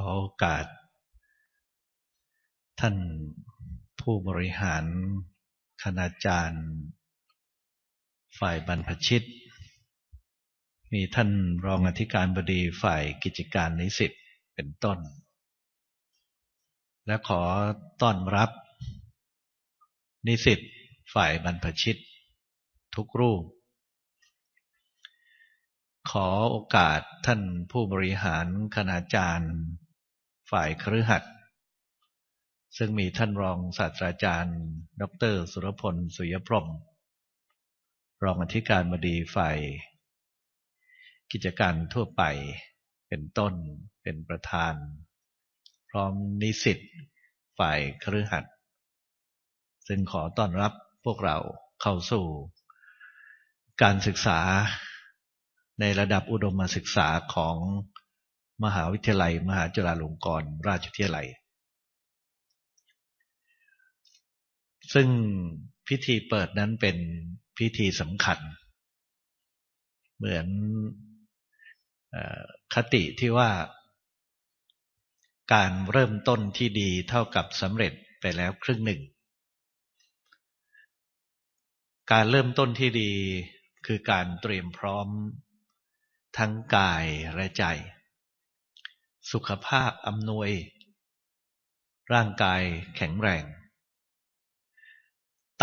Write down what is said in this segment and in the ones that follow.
ขอโอกาส ท่านผู้บริหารคณาจารย์ ฝ่ายบรรพชิต มีท่านรองอธิการบดีฝ่ายกิจการนิสิตเป็นต้น และขอต้อนรับ นิสิตฝ่ายบรรพชิต ทุกรูป ขอโอกาสท่านผู้บริหารคณาจารย์ ฝ่ายครือขัดซึ่งมีท่านรองศาสตราจารย์ ดร สุรพล สุยพรมรองอธิการบดีฝ่ายกิจการทั่วไปเป็นต้นเป็นประธาน พร้อมนิสิตฝ่ายครือขัดซึ่งขอต้อนรับพวกเราเข้าสู่ การศึกษาในระดับอุดมศึกษาของ มหาวิทยาลัย มหาจุฬาลงกรณราชวิทยาลัย ซึ่งพิธีเปิดนั้นเป็นพิธีสำคัญ เหมือนคติที่ว่า การเริ่มต้นที่ดีเท่ากับสำเร็จไปแล้วครึ่งหนึ่ง การเริ่มต้นที่ดีคือการเตรียมพร้อมทั้งกายและใจ สุขภาพอำนวย ร่างกายแข็งแรง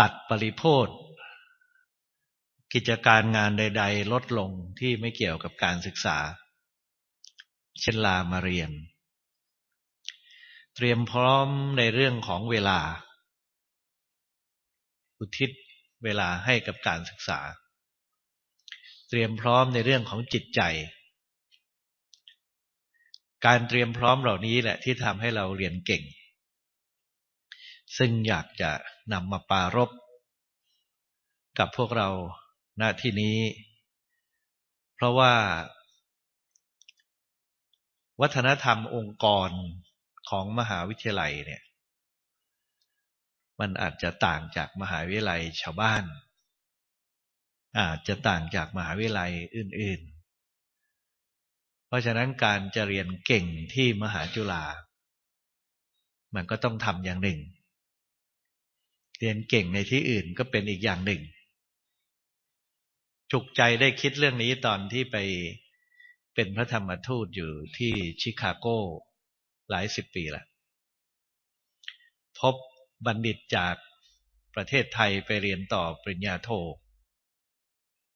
ตัดปริโภทกิจการงานใด ๆ ลดลงที่ไม่เกี่ยวกับการศึกษา เช่นลามาเรียน เตรียมพร้อมในเรื่องของเวลา อุทิศเวลาให้กับการศึกษา เตรียมพร้อมในเรื่องของจิตใจ การเตรียมพร้อมเหล่านี้แหละที่ทำให้เราเรียนเก่ง ซึ่งอยากจะนำมาปารบกับพวกเราณที่นี้ เพราะว่า วัฒนธรรมองค์กรของมหาวิทยาลัยเนี่ย มันอาจจะต่างจากมหาวิทยาลัยชาวบ้าน อาจจะต่างจากมหาวิทยาลัยอื่น ราะฉะนั้นการจะเรียนเก่งที่มหาจุฬา มันก็ต้องทำอย่างหนึ่ง เรียนเก่งในที่อื่นก็เป็นอีกอย่างหนึ่ง จุกใจได้คิดเรื่องนี้ตอนที่ไปเป็นพระธรรมทูตอยู่ที่ชิคาโกหลายสิบปีละพบบัณฑิตจากประเทศไทยไปเรียนต่อปริญญาโท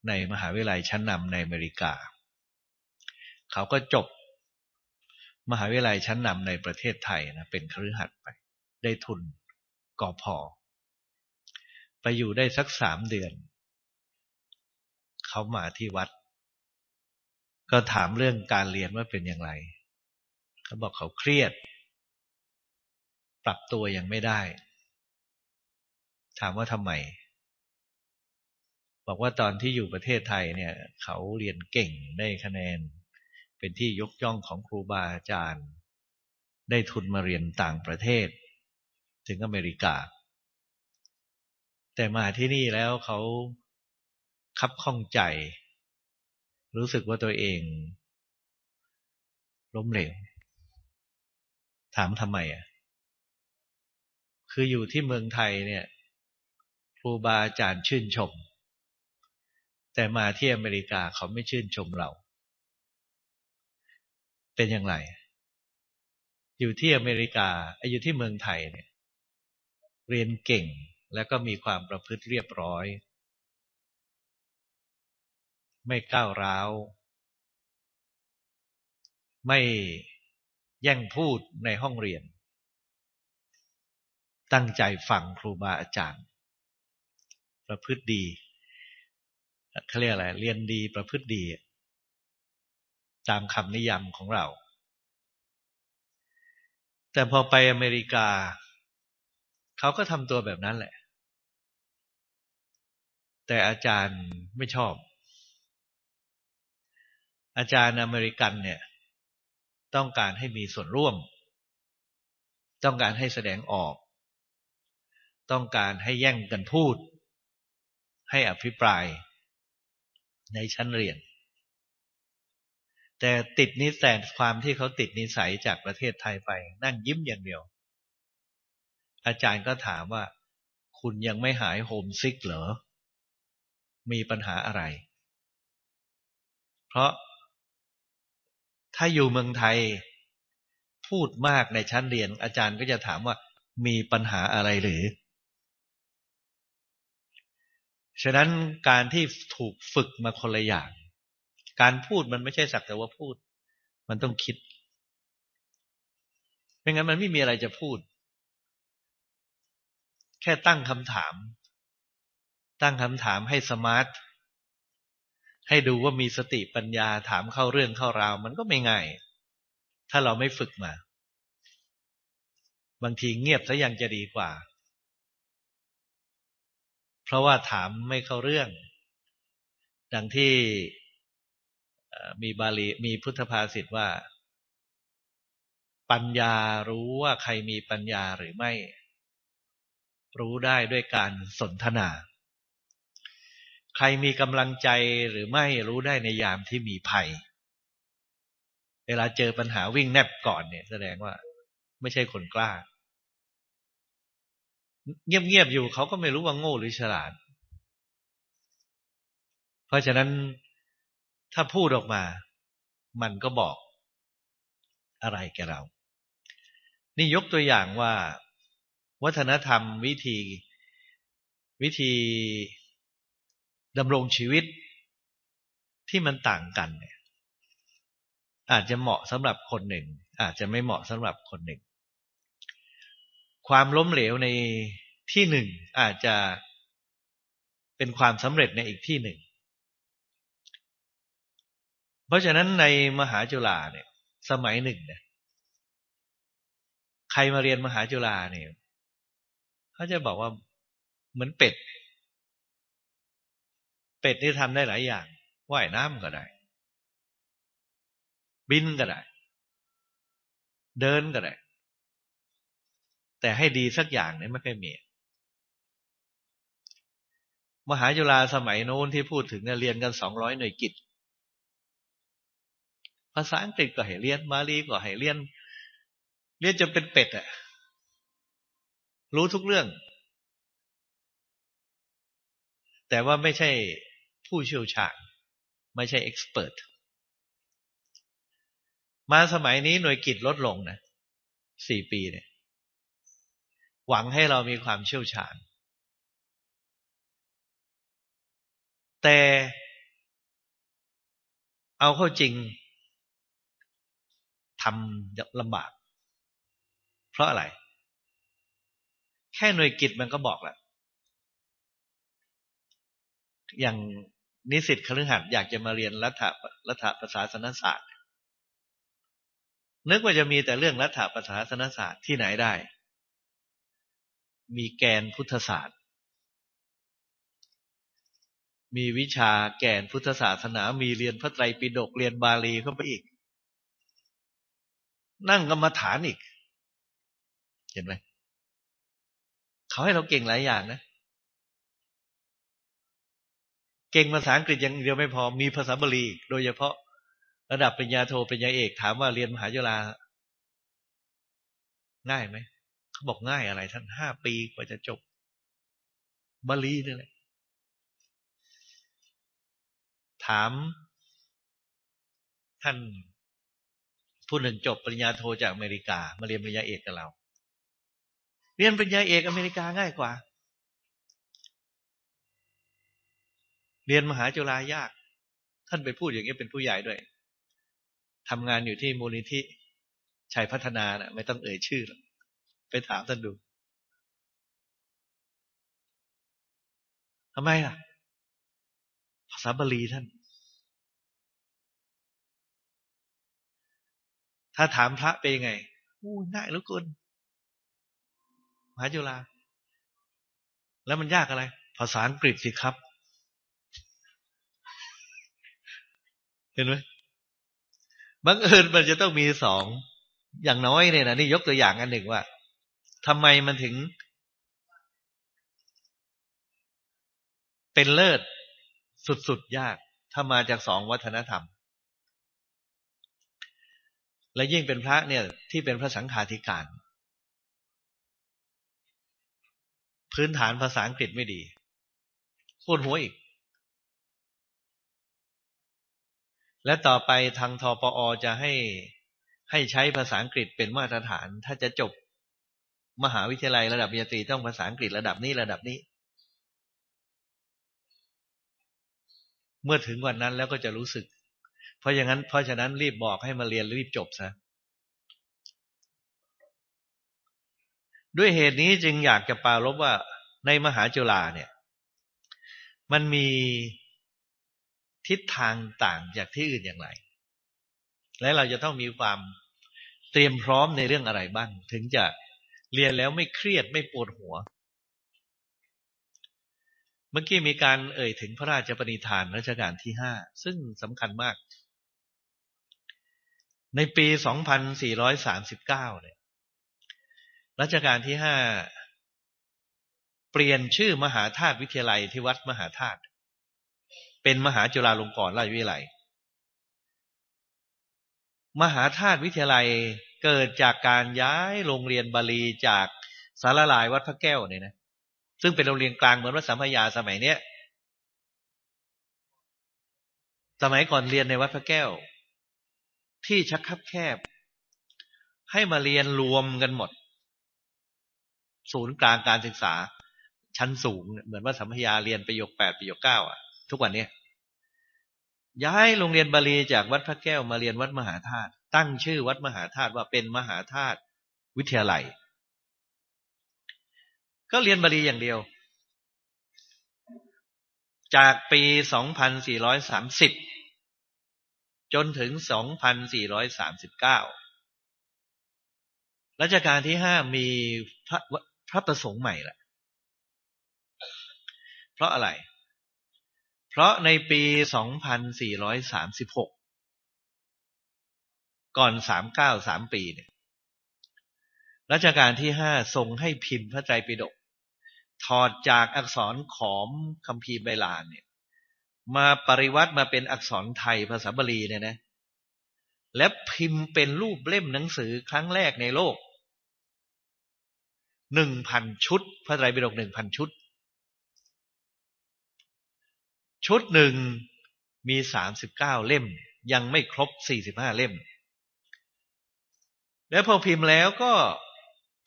ในมหาวิทยาลัยชั้นนำในอเมริกา เขาก็จบ มหาวิทยาลัยชั้นนำในประเทศไทยนะเป็นครือขัดไป ได้ทุนกอพอไปอยู่ได้สักสามเดือน เขามาที่วัด ก็ถามเรื่องการเรียนว่าเป็นอย่างไร เขาบอกเขาเครียด ปรับตัวยังไม่ได้ ถามว่าทำไม บอกว่าตอนที่อยู่ประเทศไทยเนี่ย เขาเรียนเก่งได้คะแนน เป็นที่ยกย่องของครูบาอาจารย์ ได้ทุนมาเรียนต่างประเทศ ถึงอเมริกา แต่มาที่นี่แล้วเขาคับข้องใจ รู้สึกว่าตัวเอง ล้มเหลว ถามทำไมอะ คืออยู่ที่เมืองไทยเนี่ย ครูบาอาจารย์ชื่นชม แต่มาที่อเมริกาเขาไม่ชื่นชมเรา เป็นอย่างไร อยู่ที่อเมริกาอยู่ที่เมืองไทยเนี่ย เรียนเก่งแล้วก็มีความประพฤติเรียบร้อย ไม่ก้าวร้าว ไม่แย่งพูดในห้องเรียน ตั้งใจฟังครูบาอาจารย์ ประพฤติดีเขาเรียกอะไร เรียนดีประพฤติดี ตามคำนิยามของเรา แต่พอไปอเมริกา เขาก็ทำตัวแบบนั้นแหละ แต่อาจารย์ไม่ชอบ อาจารย์อเมริกันเนี่ย ต้องการให้มีส่วนร่วม ต้องการให้แสดงออก ต้องการให้แย่งกันพูด ให้อภิปรายในชั้นเรียน แต่ติดนิสัยความที่เขาติดนิสัยจากประเทศไทยไป นั่งยิ้มอย่างเดียว อาจารย์ก็ถามว่า คุณยังไม่หายโฮมซิกเหรอ มีปัญหาอะไร เพราะถ้าอยู่เมืองไทย พูดมากในชั้นเรียน อาจารย์ก็จะถามว่า มีปัญหาอะไรหรือ ฉะนั้นการที่ถูกฝึกมาคนละอย่าง การพูดมันไม่ใช่สักแต่ว่าพูด มันต้องคิดไม่งั้นมันไม่มีอะไรจะพูด แค่ตั้งคำถาม ตั้งคำถามให้สมาร์ทให้ดูว่ามีสติปัญญาถามเข้าเรื่องเข้าราว มันก็ไม่ง่าย ถ้าเราไม่ฝึกมา บางทีเงียบซะยังจะดีกว่า เพราะว่าถามไม่เข้าเรื่อง ดังที่ มีบาลีมีพุทธภาษิตว่า ปัญญารู้ว่าใครมีปัญญาหรือไม่ รู้ได้ด้วยการสนทนา ใครมีกำลังใจหรือไม่รู้ได้ในยามที่มีภัย เวลาเจอปัญหาวิ่งแนบก่อนเนี่ย แสดงว่า ไม่ใช่คนกล้า เงียบๆอยู่เขาก็ไม่รู้ว่าโง่หรือฉลาด เพราะฉะนั้น ถ้าพูดออกมา มันก็บอกอะไรแกเรา นี่ยกตัวอย่างว่า วัฒนธรรมวิธี วิธีดำรงชีวิตที่มันต่างกันเนี่ย อาจจะเหมาะสำหรับคนหนึ่ง อาจจะไม่เหมาะสำหรับคนหนึ่ง ความล้มเหลวในที่หนึ่งอาจจะเป็นความสำเร็จในอีกที่หนึ่ง เพราะฉะนั้นในมหาจุฬาเนี่ย สมัยหนึ่งเนี่ยใครมาเรียนมหาจุฬาเนี่ยเขาจะบอกว่าเหมือนเป็ด เป็ดที่ทำได้หลายอย่างว่ายน้ำก็ได้ บินก็ได้ เดินก็ได้ แต่ให้ดีสักอย่างเนี่ยไม่เคยมีมหาจุฬาสมัยโน้นที่พูดถึงเนี่ยเรียนกันสองร้อยหน่วยกิจ ภาษาอังกฤษก็ให้เรียนมาลีก็ให้เรียน เรียนจนเป็นเป็ดอะรู้ทุกเรื่อง แต่ว่าไม่ใช่ผู้เชี่ยวชาญไม่ใช่เอ็กซ์เพรสมาสมัยนี้หน่วยกิจลดลงนะสี่ปีเนี่ย หวังให้เรามีความเชี่ยวชาญ แต่เอาเข้าจริง ทำลำบาก เพราะอะไร แค่หน่วยกิจมันก็บอกแหละอย่างนิสิตคฤหัสถ์อยากจะมาเรียนรัฐรัฐประศาสนศาสตร์ นึกว่าจะมีแต่เรื่องรัฐประศาสนศาสตร์ที่ไหนได้ มีแกนพุทธศาสตร์ มีวิชาแกนพุทธศาสนา มีเรียนพระไตรปิฎกเรียนบาลีเข้าไปอีก นั่งกรรมฐานอีก เห็นไหมเขาให้เราเก่งหลายอย่างนะ เก่งภาษาอังกฤษอย่างเดียวไม่พอ มีภาษาบาลีโดยเฉพาะระดับปริญญาโทปริญญาเอก ถามว่าเรียนมหาจุฬาง่ายไหม เขาบอกง่ายอะไร ท่านห้าปีกว่าจะจบบาลีนี่แหละถามท่าน ผู้หนึ่งจบปริญญาโทจากอเมริกา มาเรียนปริญญาเอกกับเรา เรียนปริญญาเอกอเมริกาง่ายกว่า เรียนมหาจุฬายาก ท่านไปพูดอย่างนี้เป็นผู้ใหญ่ด้วยทำงานอยู่ที่มูลนิธิชัยพัฒนานะ่ะ ไม่ต้องเอ่ยชื่อหรอกไปถามท่านดูทำไมล่ะ ภาษาบาลีท่าน ถ้าถามพระเป็นยังไงอู้ง่ายเหลือเกินมหาจุฬาแล้วมันยากอะไร ภาษาอังกฤษสิครับ เห็นไหมบังเอิญมันจะต้องมีสองอย่างน้อยเนี่ยนะนี่ยกตัวอย่างอันหนึ่งว่าทำไมมันถึง เป็นเลิศสุดๆยาก ถ้ามาจากสองวัฒนธรรม และยิ่งเป็นพระเนี่ย ที่เป็นพระสังฆาธิการ พื้นฐานภาษาอังกฤษไม่ดีพูดหัวอีก และต่อไปทางทปอจะให้ให้ใช้ภาษาอังกฤษเป็นมาตรฐาน ถ้าจะจบมหาวิทยาลัยระดับปริญญาตรีต้องภาษาอังกฤษระดับนี้ระดับนี้ เมื่อถึงวันนั้นแล้วก็จะรู้สึก เพราะอย่างนั้น เพราะฉะนั้นรีบบอกให้มาเรียนรีบจบซะด้วยเหตุนี้จึงอยากจะปารบว่าในมหาจุฬาเนี่ย มันมีทิศทางต่างจากที่อื่นอย่างไร และเราจะต้องมีความเตรียมพร้อมในเรื่องอะไรบ้าง ถึงจะเรียนแล้วไม่เครียดไม่ปวดหัว เมื่อกี้มีการเอ่ยถึงพระราชปณิธานรัชกาลที่ห้าซึ่งสำคัญมาก ในปี 2439 เนี่ยรัชกาลที่ห้าเปลี่ยนชื่อมหาธาตุวิทยาลัยที่วัดมหาธาตุเป็นมหาจุฬาลงกรณราชวิทยาลัย มหาธาตุวิทยาลัยเกิดจากการย้ายโรงเรียนบาลีจากสารลายวัดพระแก้วเนี่ยนะซึ่งเป็นโรงเรียนกลางเหมือนวัดสัมพยาสมัยเนี้ยสมัยก่อนเรียนในวัดพระแก้ว ที่ชักคับแคบ ให้มาเรียนรวมกันหมด ศูนย์กลางการศึกษา ชั้นสูง เหมือนว่าสัมพยาเรียนประโยคแปดประโยคเก้าอะ ทุกวันนี้ย้ายโรงเรียนบาลีจากวัดพระแก้วมาเรียนวัดมหาธาตุตั้งชื่อวัดมหาธาตุว่าเป็นมหาธาตุวิทยาลัย ก็เรียนบาลีอย่างเดียว จากปี 2430 จนถึง 2439 รัชกาลที่ห้ามีพระพระประสงค์ใหม่ละเพราะอะไร เพราะในปี 2436 ก่อนสามเก้าสามปีเนี่ย รัชกาลที่ห้าทรงให้พิมพ์พระไตรปิฎกถอดจากอักษรขอมคำพีใบลานเนี่ย มาปริวัติมาเป็นอักษรไทยภาษาบาลีเนี่ยนะ และพิมพ์เป็นรูปเล่มหนังสือครั้งแรกในโลกหนึ่งพันชุด พระไตรปิฎกหนึ่งพันชุด ชุดหนึ่งมีสามสิบเก้าเล่ม ยังไม่ครบสี่สิบห้าเล่ม แล้วพอพิมพ์แล้วก็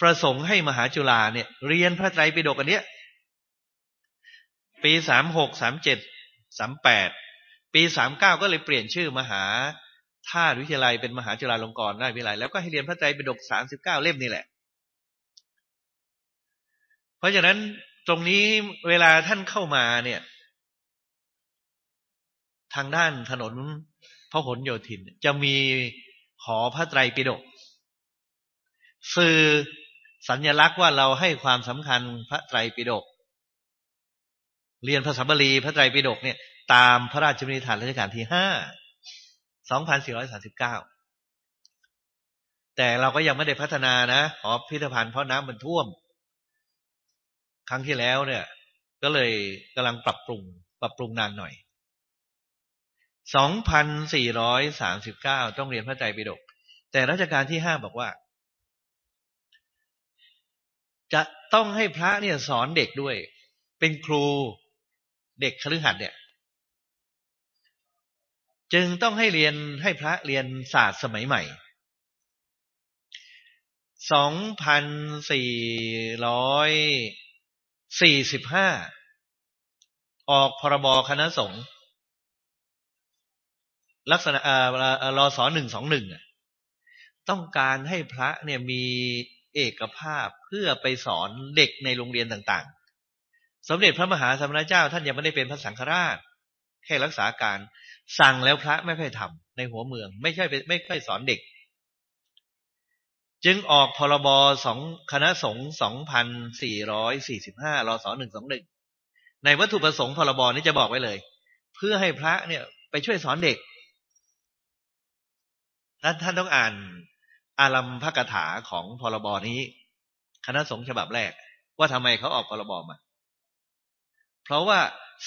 ประสงค์ให้มหาจุฬาเนี่ย เรียนพระไตรปิฎกอันเนี้ย ปีสามหกสามเจ็ด สามแปดปีสามเก้าก็เลยเปลี่ยนชื่อมหาธาตุวิทยาลัยเป็นมหาจุฬาลงกรณ์ราชวิทยาลัยแล้วก็ให้เรียนพระไตรปิฎกสามสิบเก้าเล่มนี่แหละ เพราะฉะนั้นตรงนี้เวลาท่านเข้ามาเนี่ย ทางด้านถนนพหลโยธิน จะมีหอพระไตรปิฎกสื่อสัญลักษณ์ว่าเราให้ความสำคัญพระไตรปิฎก เรียนภาษาบาลีพระไตรปิฎกเนี่ย ตามพระราชบัญญัติรัชกาลที่ห้าสองพันสี่ร้อยสาสิบเก้าแต่เราก็ยังไม่ได้พัฒนานะหอพิพิธภัณฑ์เพราะน้ำมันท่วม ครั้งที่แล้วเนี่ย ก็เลยกำลังปรับปรุง ปรับปรุงนานหน่อยสองพันสี่ร้อยสามสิบเก้าต้องเรียนพระไตรปิฎกแต่รัชกาลที่ห้าบอกว่า จะต้องให้พระเนี่ยสอนเด็กด้วย เป็นครู เด็กคฤหัสถ์เนี่ย จึงต้องให้เรียนให้พระเรียนศาสตร์สมัยใหม่สองพันสี่ร้อยสี่สิบห้าออกพรบคณะสงฆ์ลักษณะรอสอหนึ่งสองหนึ่งต้องการให้พระเนี่ยมีเอกภาพเพื่อไปสอนเด็กในโรงเรียนต่างๆ สมเด็จพระมหาสมณเจ้า ท่านยังไม่ได้เป็นพระสังฆราช แค่รักษาการ สั่งแล้วพระไม่ค่อยทำในหัวเมือง ไม่ใช่ไม่ค่อยสอนเด็ก จึงออกพรบสองคณะสงฆ์สองพันสี่ร้อยสี่สิบห้ารอสอหนึ่งสองหนึ่งในวัตถุประสงค์พรบนี้จะบอกไว้เลย เพื่อให้พระเนี่ยไปช่วยสอนเด็กท่านท่านต้องอ่านอารัมพกถาของพรบนี้ คณะสงฆ์ฉบับแรก ว่าทำไมเขาออกพรบมา เพราะว่า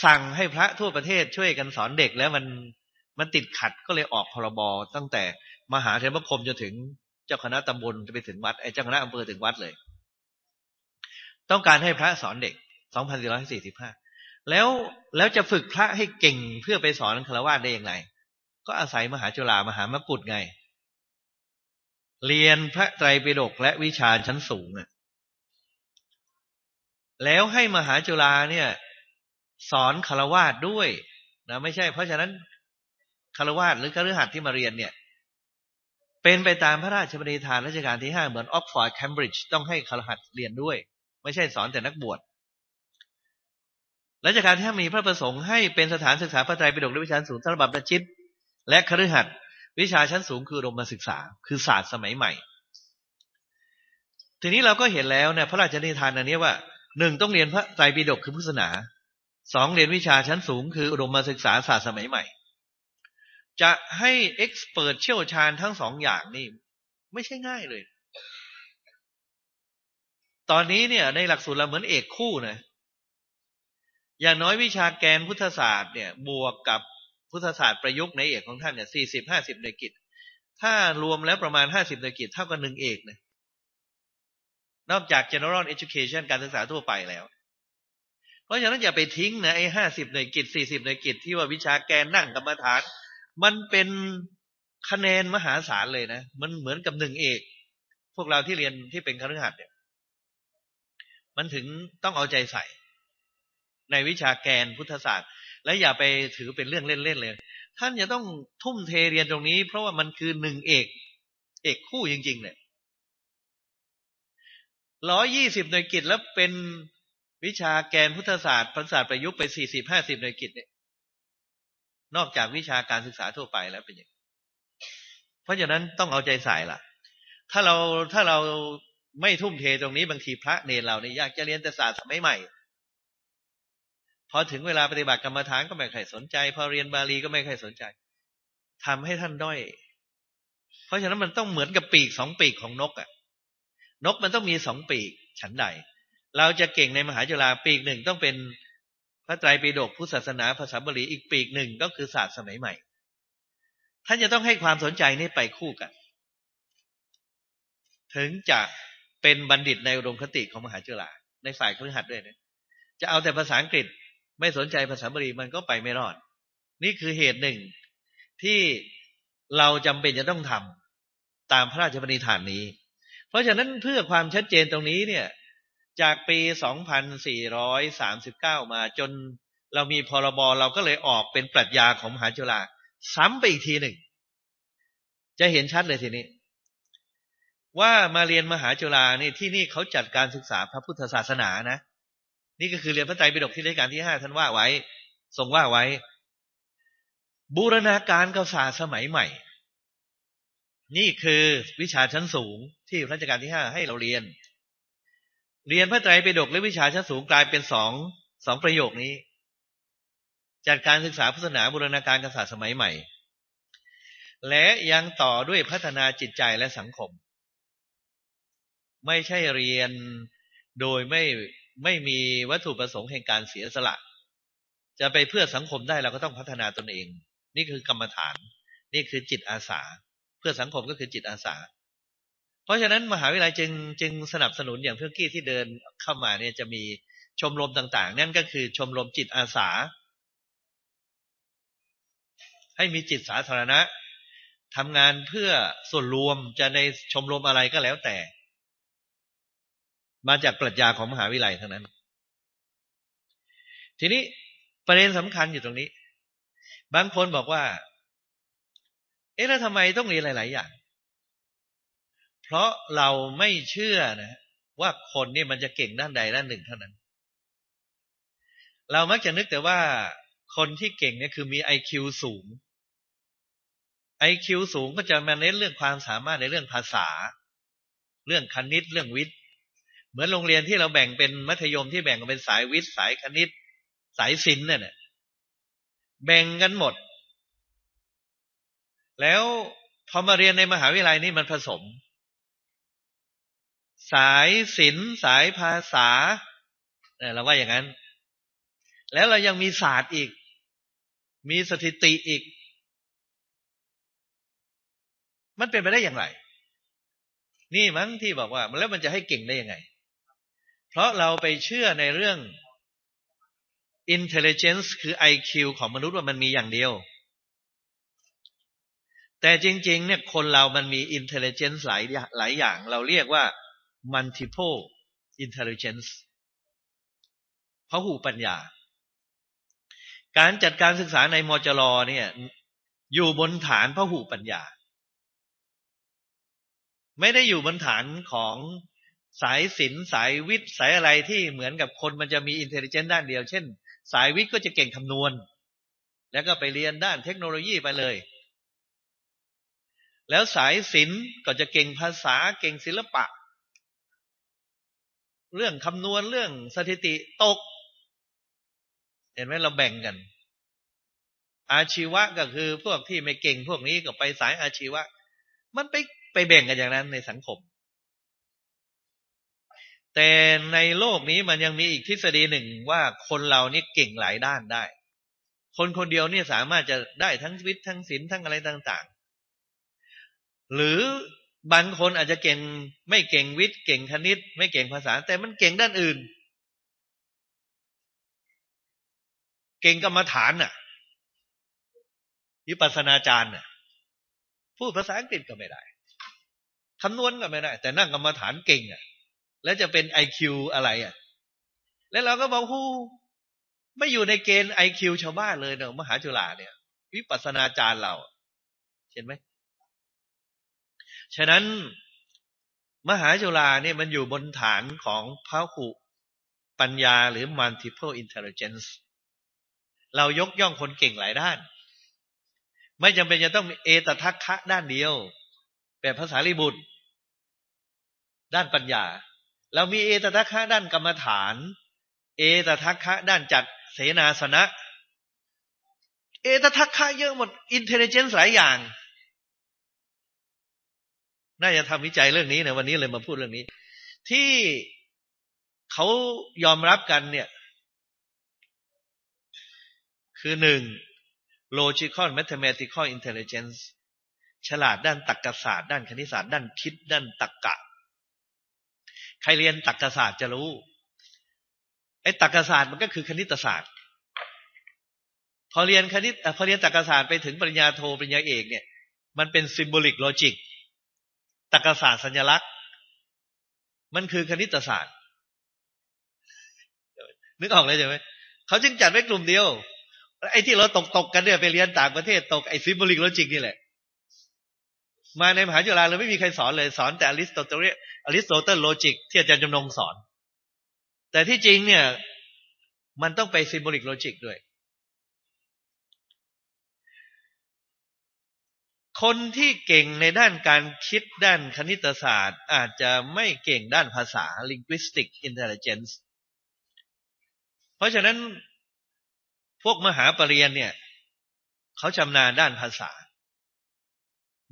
สั่งให้พระทั่วประเทศช่วยกันสอนเด็กแล้วมันมันติดขัดก็เลยออกพรบตั้งแต่มหาเทวคมจะถึงเจ้าคณะตำบลจะไปถึงวัดไอ้เจ้าคณะอำเภอถึงวัดเลย ต้องการให้พระสอนเด็ก 2445 แล้วแล้วจะฝึกพระให้เก่งเพื่อไปสอนคารวะได้อย่างไร ก็อาศัยมหาจุฬามหามกุฏไง เรียนพระไตรปิฎกและวิชาชั้นสูงอะแล้วให้มหาจุฬาเนี่ย สอนคารวะด้วยนะไม่ใช่ เพราะฉะนั้นคารวะหรือคฤหัสถ์ที่มาเรียนเนี่ย เป็นไปตามพระราชบัญญัติฐานรัชกาลที่ห้าเหมือนออกฟอร์ดแคมบริดจ์ต้องให้คารหัสเรียนด้วย ไม่ใช่สอนแต่นักบวชรัชกาลที่ห้ามีพระประสงค์ให้เป็นสถานศึกษาพระไตรปิฎกและวิชาสูงสำหรับประชิตและคฤหัสถ์วิชาชั้นสูงคือรมศึกษา คือศาสตร์สมัยใหม่ ทีนี้เราก็เห็นแล้วเนี่ยพระราชนิทานอันนี้ว่าหนึ่งต้องเรียนพระไตรปิฎกคือพุทธศาสนา สองเรียนวิชาชั้นสูงคืออุดมศึกษาศาสตร์สมัยใหม่ จะให้เอ็กซ์เพรสเชี่ยวชาญทั้งสองอย่างนี่ไม่ใช่ง่ายเลย ตอนนี้เนี่ย ในหลักสูตรเราเหมือนเอกคู่นะอย่างน้อยวิชาแกนพุทธศาสตร์เนี่ย บวกกับพุทธศาสตร์ประยุกต์ในเอกของท่านเนี่ยสี่สิบห้าสิบในกิจ ถ้ารวมแล้วประมาณห้าสิบในกิจเท่ากับหนึ่งเอกนะนอกจาก general education การศึกษาทั่วไปแล้ว ราะฉะนั้นอย่าไปทิ้งนะไอ้ห้าสิบในกิจสี่สิบในกิจที่ว่าวิชาแกนนั่งกรรมฐาน มันเป็นคะแนนมหาศาลเลยนะ มันเหมือนกับหนึ่งเอก พวกเราที่เรียนที่เป็นคฤหัสถ์เนี่ย มันถึงต้องเอาใจใส่ ในวิชาแกนพุทธศาสตร์ และอย่าไปถือเป็นเรื่องเล่นๆเลย ท่านจะต้องทุ่มเทเรียนตรงนี้ เพราะว่ามันคือหนึ่งเอก เอกคู่จริงๆเนี่ยร้อยยี่สิบหน่วยกิจแล้วเป็น วิชาแกนพุทธศาสตร์ภาษาประยุกต์ไปสี่สิบห้าสิบหน่วยกิจเนี่ยนอกจากวิชาการศึกษาทั่วไปแล้วเป็นอย่างเพราะฉะนั้นต้องเอาใจใส่ละถ้าเราถ้าเราไม่ทุ่มเทตรงนี้บางทีพระเนรเราเนี่ยอยากจะเรียนแต่ศาสตร์สมัยใหม่พอถึงเวลาปฏิบัติกรรมฐานก็ไม่ใครสนใจ พอเรียนบาลีก็ไม่ใครสนใจทำให้ท่านด้อย เพราะฉะนั้นมันต้องเหมือนกับปีกสองปีกของนกอะ่ะ นกมันต้องมีสองปีก ฉันใด เราจะเก่งในมหาจุฬาปีกหนึ่งต้องเป็นพระไตรปิฎกพุทธศาสนาภาษาบาลีอีกปีกหนึ่งก็คือศาสตร์สมัยใหม่ ท่านจะต้องให้ความสนใจนี้ไปคู่กัน ถึงจะเป็นบัณฑิตในอุดมคติของมหาจุฬาในฝ่ายคฤหัสถ์ด้วยนะจะเอาแต่ภาษาอังกฤษไม่สนใจภาษาบาลีมันก็ไปไม่รอด นี่คือเหตุหนึ่งที่เราจำเป็นจะต้องทำตามพระราชบัญญัตินี้ เพราะฉะนั้นเพื่อความชัดเจนตรงนี้เนี่ย จากปี 2439 มาจนเรามีพรบเราก็เลยออกเป็นปรัชญาของมหาจุฬาซ้ำไปอีกทีหนึ่ง จะเห็นชัดเลยทีนี้ ว่ามาเรียนมหาจุฬานี่ที่นี่เขาจัดการศึกษาพระพุทธศาสนานะ นี่ก็คือเรียนพระไตรปิฎกที่รัชกาลที่ห้าท่านว่าไว้ ทรงว่าไว้ บูรณาการกับศาสตร์สมัยใหม่ นี่คือวิชาชั้นสูงที่รัชกาลที่ห้าให้เราเรียน เรียนพระไตรปิฎกและวิชาชั้นสูงกลายเป็นสองสองประโยคนี้ จัดการศึกษาพุทธศาสนาบูรณาการกษัตริย์สมัยใหม่ และยังต่อด้วยพัฒนาจิตใจและสังคม ไม่ใช่เรียนโดยไม่ไม่มีวัตถุประสงค์แห่งการเสียสละ จะไปเพื่อสังคมได้เราก็ต้องพัฒนาตนเอง นี่คือกรรมฐาน นี่คือจิตอาสา เพื่อสังคมก็คือจิตอาสา เพราะฉะนั้นมหาวิทยาลัยจึงจึงสนับสนุนอย่างเพื่อกี้ที่เดินเข้ามาเนี่ยจะมีชมรมต่าง ๆ นั่นก็คือชมรมจิตอาสา ให้มีจิตสาธารณะทำงานเพื่อส่วนรวมจะในชมรมอะไรก็แล้วแต่ มาจากปรัชญาของมหาวิทยาลัยทั้งนั้น ทีนี้ประเด็นสำคัญอยู่ตรงนี้ บางคนบอกว่า เอ๊ะแล้วทำไมต้องเรียนหลาย ๆ อย่าง เพราะเราไม่เชื่อนะว่าคนนี่มันจะเก่งด้านใดด้านหนึ่งเท่านั้น เรามักจะนึกแต่ว่าคนที่เก่งเนี่ยคือมีไอคิวสูงไอคิวสูงก็จะมาเน้นเรื่องความสามารถในเรื่องภาษา เรื่องคณิตเรื่องวิทย์เหมือนโรงเรียนที่เราแบ่งเป็นมัธยมที่แบ่งกันเป็นสายวิทย์สายคณิต สายศิลป์เนี่ยแบ่งกันหมด แล้วพอมาเรียนในมหาวิทยาลัยนี่มันผสม สายศิลป์สายภาษาเนี่ยเราว่าอย่างนั้น แล้วเรายังมีศาสตร์อีก มีสถิติอีก มันเป็นไปได้อย่างไร นี่มั้งที่บอกว่าแล้วมันจะให้เก่งได้ยังไง เพราะเราไปเชื่อในเรื่อง intelligence คือ IQ ของมนุษย์ว่ามันมีอย่างเดียว แต่จริง ๆ เนี่ยคนเรามันมี intelligence หลายหลายอย่าง เราเรียกว่า multiple intelligence พหูปัญญา การจัดการศึกษาในมจรเนี่ย อยู่บนฐานพหูปัญญา ไม่ได้อยู่บนฐานของสายศิลป์สายวิทย์สายอะไรที่เหมือนกับคนมันจะมีอินเทลเจนต์ด้านเดียว เช่น สายวิทย์ก็จะเก่งคำนวณ แล้วก็ไปเรียนด้านเทคโนโลยีไปเลย แล้วสายศิลป์ก็จะเก่งภาษาเก่งศิลปะ เรื่องคำนวณเรื่องสถิติตก เห็นไหมเราแบ่งกัน อาชีวะก็คือพวกที่ไม่เก่งพวกนี้ก็ไปสายอาชีวะ มันไปไปแบ่งกันอย่างนั้นในสังคม แต่ในโลกนี้มันยังมีอีกทฤษฎีหนึ่งว่าคนเรานี่เก่งหลายด้านได้ คนคนเดียวเนี่ยสามารถจะได้ทั้งวิทย์ทั้งศิลป์ทั้งอะไรต่าง ๆ หรือ บางคนอาจจะเก่งไม่เก่งวิทย์เก่งคณิต ไม่เก่งภาษา แต่มันเก่งด้านอื่น เก่งกรรมฐานน่ะวิปัสนาจารย์น่ะพูดภาษาอังกฤษก็ไม่ได้คำนวณก็ไม่ได้ แต่นั่งกรรมฐานเก่งอะ แล้วจะเป็นไอคิวอะไรอะ แล้วเราก็บอกฮู้ไม่อยู่ในเกณฑ์ไอคิวชาวบ้านเลยเนอะมหาจุฬาเนี่ย วิปัสนาจารย์เรา เห็นไหม ฉะนั้นมหาจุฬาเนี่ยมันอยู่บนฐานของพระหุปัญญาหรือ multiple intelligence เรายกย่องคนเก่งหลายด้าน ไม่จำเป็นจะต้องมีเอตทัคคะด้านเดียว แบบภาษาลิบุตร ด้านปัญญา เรามีเอตทัคคะด้านกรรมฐาน เอตทัคคะด้านจัดเสนาสนะ เอตทัคคะเยอะหมดอินเทลเจนซ์หลายอย่าง น่าจะทำวิจัยเรื่องนี้นะวันนี้เลยมาพูดเรื่องนี้ ที่เขายอมรับกันเนี่ย คือหนึ่ง logical mathematical intelligence ฉลาดด้านตรรกศาสตร์ ด้านคณิตศาสตร์ ด้านคิด ด้านตรรกะ ใครเรียนตรรกศาสตร์จะรู้ ไอ้ตรรกศาสตร์มันก็คือคณิตศาสตร์ พอเรียนคณิตพอเรียนตรรกศาสตร์ไปถึงปริญญาโทปริญญาเอกเนี่ย มันเป็น symbolic logic ตรรกศาสตร์สัญลักษณ์ มันคือคณิตศาสตร์ นึกออกเลยใช่ไหมเขาจึงจัดไว้กลุ่มเดียว ไอ้ที่เราตกตกกันเนี่ยไปเรียนต่างประเทศตกไอ้ symbolic logic นี่แหละ มาในมหาจุฬาเราไม่มีใครสอนเลย สอนแต่อริสโตเต อริสโตเติล logic ที่อาจารย์จำนงสอน แต่ที่จริงเนี่ย มันต้องไป symbolic logic ด้วย คนที่เก่งในด้านการคิดด้านคณิตศาสตร์ อาจจะไม่เก่งด้านภาษา linguistic intelligence เพราะฉะนั้นพวกมหาปรริญญาเนี่ย เขาชำนาญด้านภาษา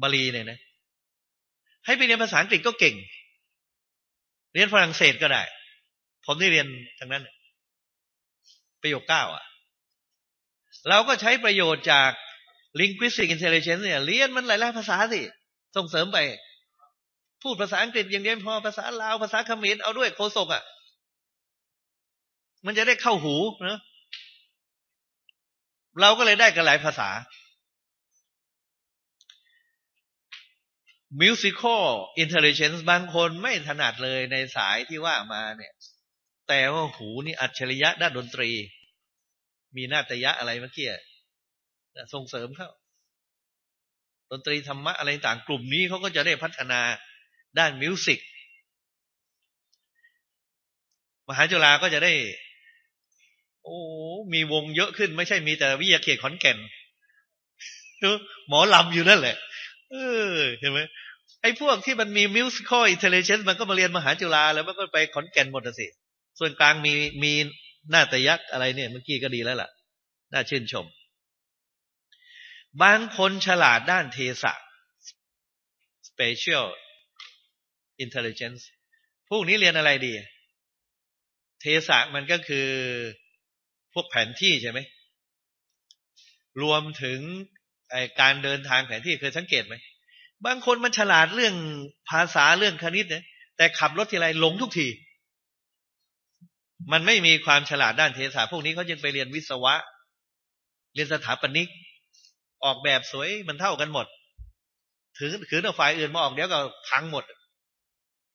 บาลีเนี่ยนะ ให้ไปเรียนภาษาอังกฤษก็เก่ง เรียนฝรั่งเศสก็ได้ ผมได้เรียนทางนั้น ประโยคเก้าอะ เราก็ใช้ประโยชน์จาก linguistic intelligence เนี่ยเรียนมันหลายๆภาษาสิ ส่งเสริมไป พูดภาษาอังกฤษอย่างเดียวพอภาษาลาวภาษาเขมรเอาด้วยโคศกอะ มันจะได้เข้าหูนะเราก็เลยได้กันหลายภาษา musical intelligence บางคนไม่ถนัดเลยในสายที่ว่ามาเนี่ย แต่ว่าหูนี่อัจฉริยะด้านดนตรี มีนาตยะอะไรเมื่อกี้ ส่งเสริมเขาดนตรีธรรมะอะไรต่างกลุ่มนี้เขาก็จะได้พัฒนาด้านมิวสิกมหาจุฬาก็จะได้ โอ้มีวงเยอะขึ้น ไม่ใช่มีแต่วิทยาเขตขอนแก่นหมอลำอยู่นั่นแหละ เออเห็นไหมไอ้พวกที่มันมี musical intelligence มันก็มาเรียนมหาจุฬาแล้วมันก็ไปขอนแก่นหมดสิ ส่วนกลางมีมีหน้าตยักษ์อะไรเนี่ย เมื่อกี้ก็ดีแล้วล่ะ น่าชื่นชม บางคนฉลาดด้านเทศะ spatial intelligence พวกนี้เรียนอะไรดี เทศะมันก็คือพวกแผนที่ใช่ไหม รวมถึงการเดินทางแผนที่เคยสังเกตไหม บางคนมันฉลาดเรื่องภาษาเรื่องคณิตเนี่ยแต่ขับรถทีไรหลงทุกที มันไม่มีความฉลาดด้านเทศาพวกนี้เขาจึงไปเรียนวิศวะ เรียนสถาปนิก ออกแบบสวยมันเท่ากันหมด ถือถือเอาฝ่ายอื่นมาออกเดี๋ยวก็พังหมด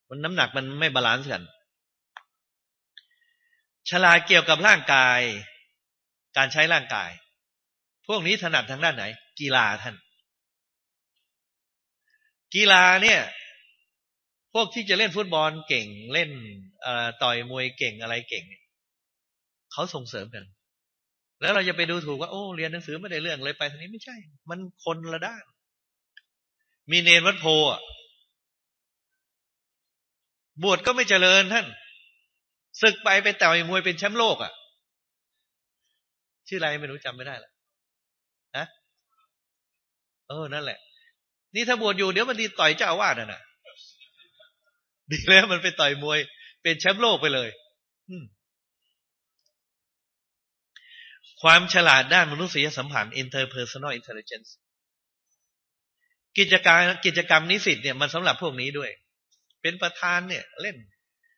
มันน้ำหนักมันไม่ balance กัน ฉลาดเกี่ยวกับร่างกาย การใช้ร่างกาย พวกนี้ถนัดทางด้านไหน กีฬาท่าน กีฬาเนี่ย พวกที่จะเล่นฟุตบอลเก่งเล่นต่อยมวยเก่งอะไรเก่ง เขาส่งเสริมกัน แล้วเราจะไปดูถูกว่าโอ้เรียนหนังสือไม่ได้เรื่องเลยไปทางนี้ไม่ใช่ มันคนละด้าน มีเนรวัดโพอะบวชก็ไม่เจริญท่านศึกไปไปต่อยมวยเป็นแชมป์โลกอะ ชื่ออะไรไม่รู้จำไม่ได้ละฮะเออนั่นแหละ นี่ถ้าบวชอยู่เดี๋ยวมันดีต่อยเจ้าอาวาสน่ะดีแล้วมันไปต่อยมวย เป็นแชมป์โลกไปเลย ความฉลาดด้านมนุษยสัมพันธ์ interpersonal intelligence กิจการกิจกรรมนิสิตเนี่ยมันสำหรับพวกนี้ด้วย เป็นประธานเนี่ยเล่น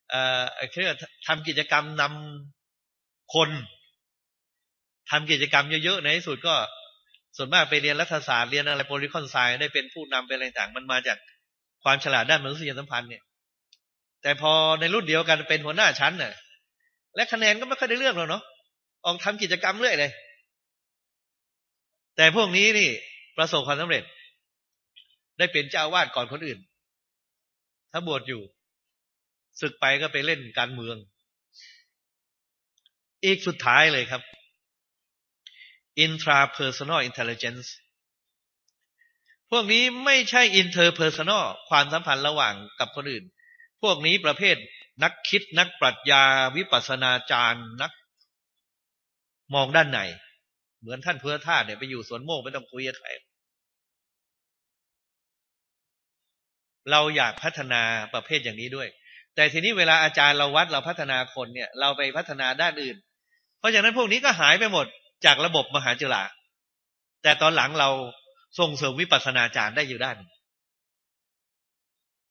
เอ่อคือทำกิจกรรมนำคนทำกิจกรรมเยอะๆในที่สุดก็ส่วนมากไปเรียนรัฐศาสตร์เรียนอะไรโพลิคอนไซน์ได้เป็นผู้นำเป็นอะไรต่างมันมาจากความฉลาดด้านมนุษยสัมพันธ์เนี่ย แต่พอในรุ่นเดียวกันเป็นหัวหน้าชั้นเนี่ยและคะแนนก็ไม่ค่อยได้เรื่องหรอกเนาะ ออกทำกิจกรรมเรื่อยเลย แต่พวกนี้นี่ประสบความสำเร็จ ได้เป็นเจ้าวาดก่อนคนอื่น ถ้าบวชอยู่ศึกไปก็ไปเล่นการเมือง อีกสุดท้ายเลยครับ intrapersonal intelligence พวกนี้ไม่ใช่ interpersonal ความสัมพันธ์ระหว่างกับคนอื่น พวกนี้ประเภทนักคิดนักปรัชญาวิปัสนาจารย์ นัก มองด้านในเหมือนท่านเพื่อท่าเนี่ยไปอยู่สวนโมกไม่ต้องคุยกับใครเราอยากพัฒนาประเภทอย่างนี้ด้วย แต่ทีนี้เวลาอาจารย์เราวัดเราพัฒนาคนเนี่ย เราไปพัฒนาด้านอื่น เพราะฉะนั้นพวกนี้ก็หายไปหมดจากระบบมหาจุฬาแต่ตอนหลังเราส่งเสริมวิปัสสนาจารย์ได้อยู่ด้าน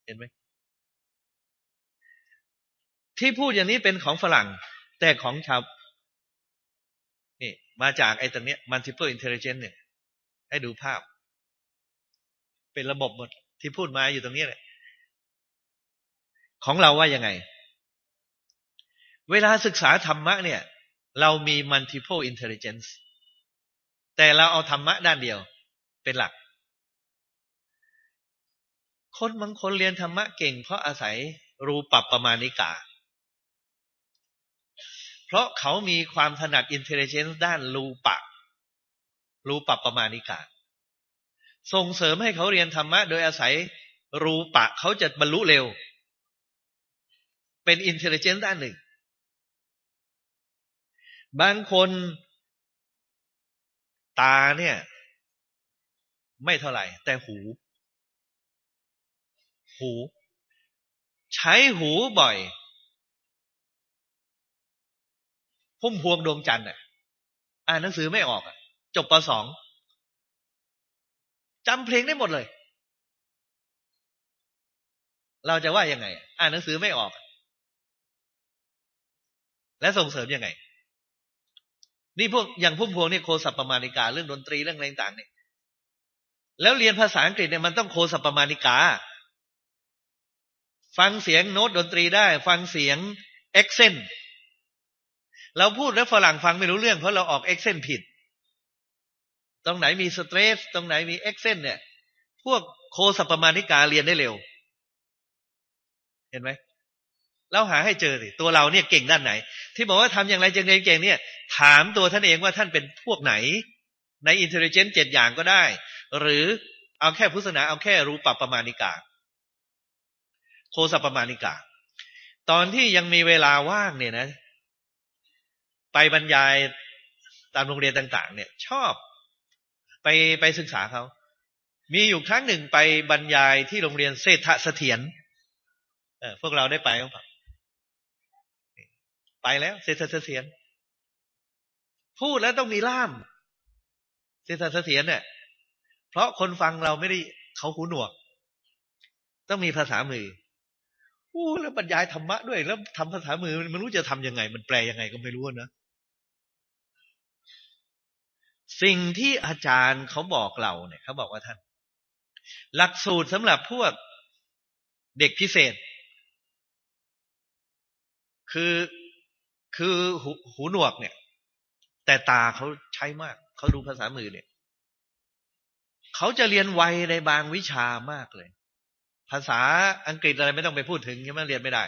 เห็นไหมที่พูดอย่างนี้เป็นของฝรั่ง แต่ของชาว มาจากไอ้ตัวเนี้ multiple intelligence เนี่ย ให้ดูภาพ เป็นระบบหมดที่พูดมาอยู่ตรงนี้แหละของเราว่ายังไง เวลาศึกษาธรรมะเนี่ย เรามี multiple intelligence แต่เราเอาธรรมะด้านเดียว เป็นหลัก คนบางคนเรียนธรรมะเก่งเพราะอาศัยรูปรับประมาณิกา เพราะเขามีความถนัด intelligence ด้านรูปะ รูปัปปมาณิกาส่งเสริมให้เขาเรียนธรรมะ โดยอาศัยรูปะเขาจะบรรลุเร็ว เป็น intelligence ด้านหนึ่ง บางคนตาเนี่ย ไม่เท่าไหร่ แต่หู หู ใช้หูบ่อย พุ่มพวงดวงจันทร์อะ อ่านหนังสือไม่ออกอะ จบปสองจำเพลงได้หมดเลย เราจะว่ายังไง อ่านหนังสือไม่ออก และส่งเสริมยังไง นี่พวกอย่างพุ่มพวงเนี่ยโฆสัปปมาณิกา เรื่องดนตรีเรื่องอะไรต่างเนี่ยแล้วเรียนภาษาอังกฤษเนี่ยมันต้องโฆสัปปมาณิกา ฟังเสียงโน้ตดนตรีได้ ฟังเสียง accent เราพูดแล้วฝรั่งฟังไม่รู้เรื่องเพราะเราออก accent ผิด ตรงไหนมี stress ตรงไหนมี accent เนี่ย พวกโฆสัปปมาณิกาเรียนได้เร็ว เห็นไหมเราหาให้เจอสิตัวเราเนี่ยเก่งด้านไหน ที่บอกว่าทำอย่างไรจึงเรียนเก่งเนี่ย ถามตัวท่านเองว่าท่านเป็นพวกไหน ในอินเทลเจนต์เจ็ดอย่างก็ได้ หรือเอาแค่พุทธนาเอาแค่รู้ปรับประมาณิกา โคสัประมาณิกา ตอนที่ยังมีเวลาว่างเนี่ยนะ ไปบรรยายตามโรงเรียนต่าง ๆ เนี่ย ชอบ ไปไปศึกษาเขา มีอยู่ครั้งหนึ่งไปบรรยายที่โรงเรียนเศรษฐเสถียรเออพวกเราได้ไปไหมไปแล้ว เศรษฐเสถียรพูดแล้วต้องมีล่าม เศรษฐเสถียรเนี่ย เพราะคนฟังเราไม่ได้เขาหูหนวก ต้องมีภาษามือโอ้แล้วบรรยายธรรมะด้วย แล้วทำภาษามือมันรู้จะทํำยังไง มันแปลยังไงก็ไม่รู้นะ สิ่งที่อาจารย์เขาบอกเราเนี่ยเขาบอกว่าท่าน หลักสูตรสำหรับพวกเด็กพิเศษ คือคือหูหูหนวกเนี่ย แต่ตาเขาใช้มาก เขาดูภาษามือเนี่ยเขาจะเรียนไวในบางวิชามากเลย ภาษาอังกฤษอะไรไม่ต้องไปพูดถึงใช่ไหมเรียนไม่ได้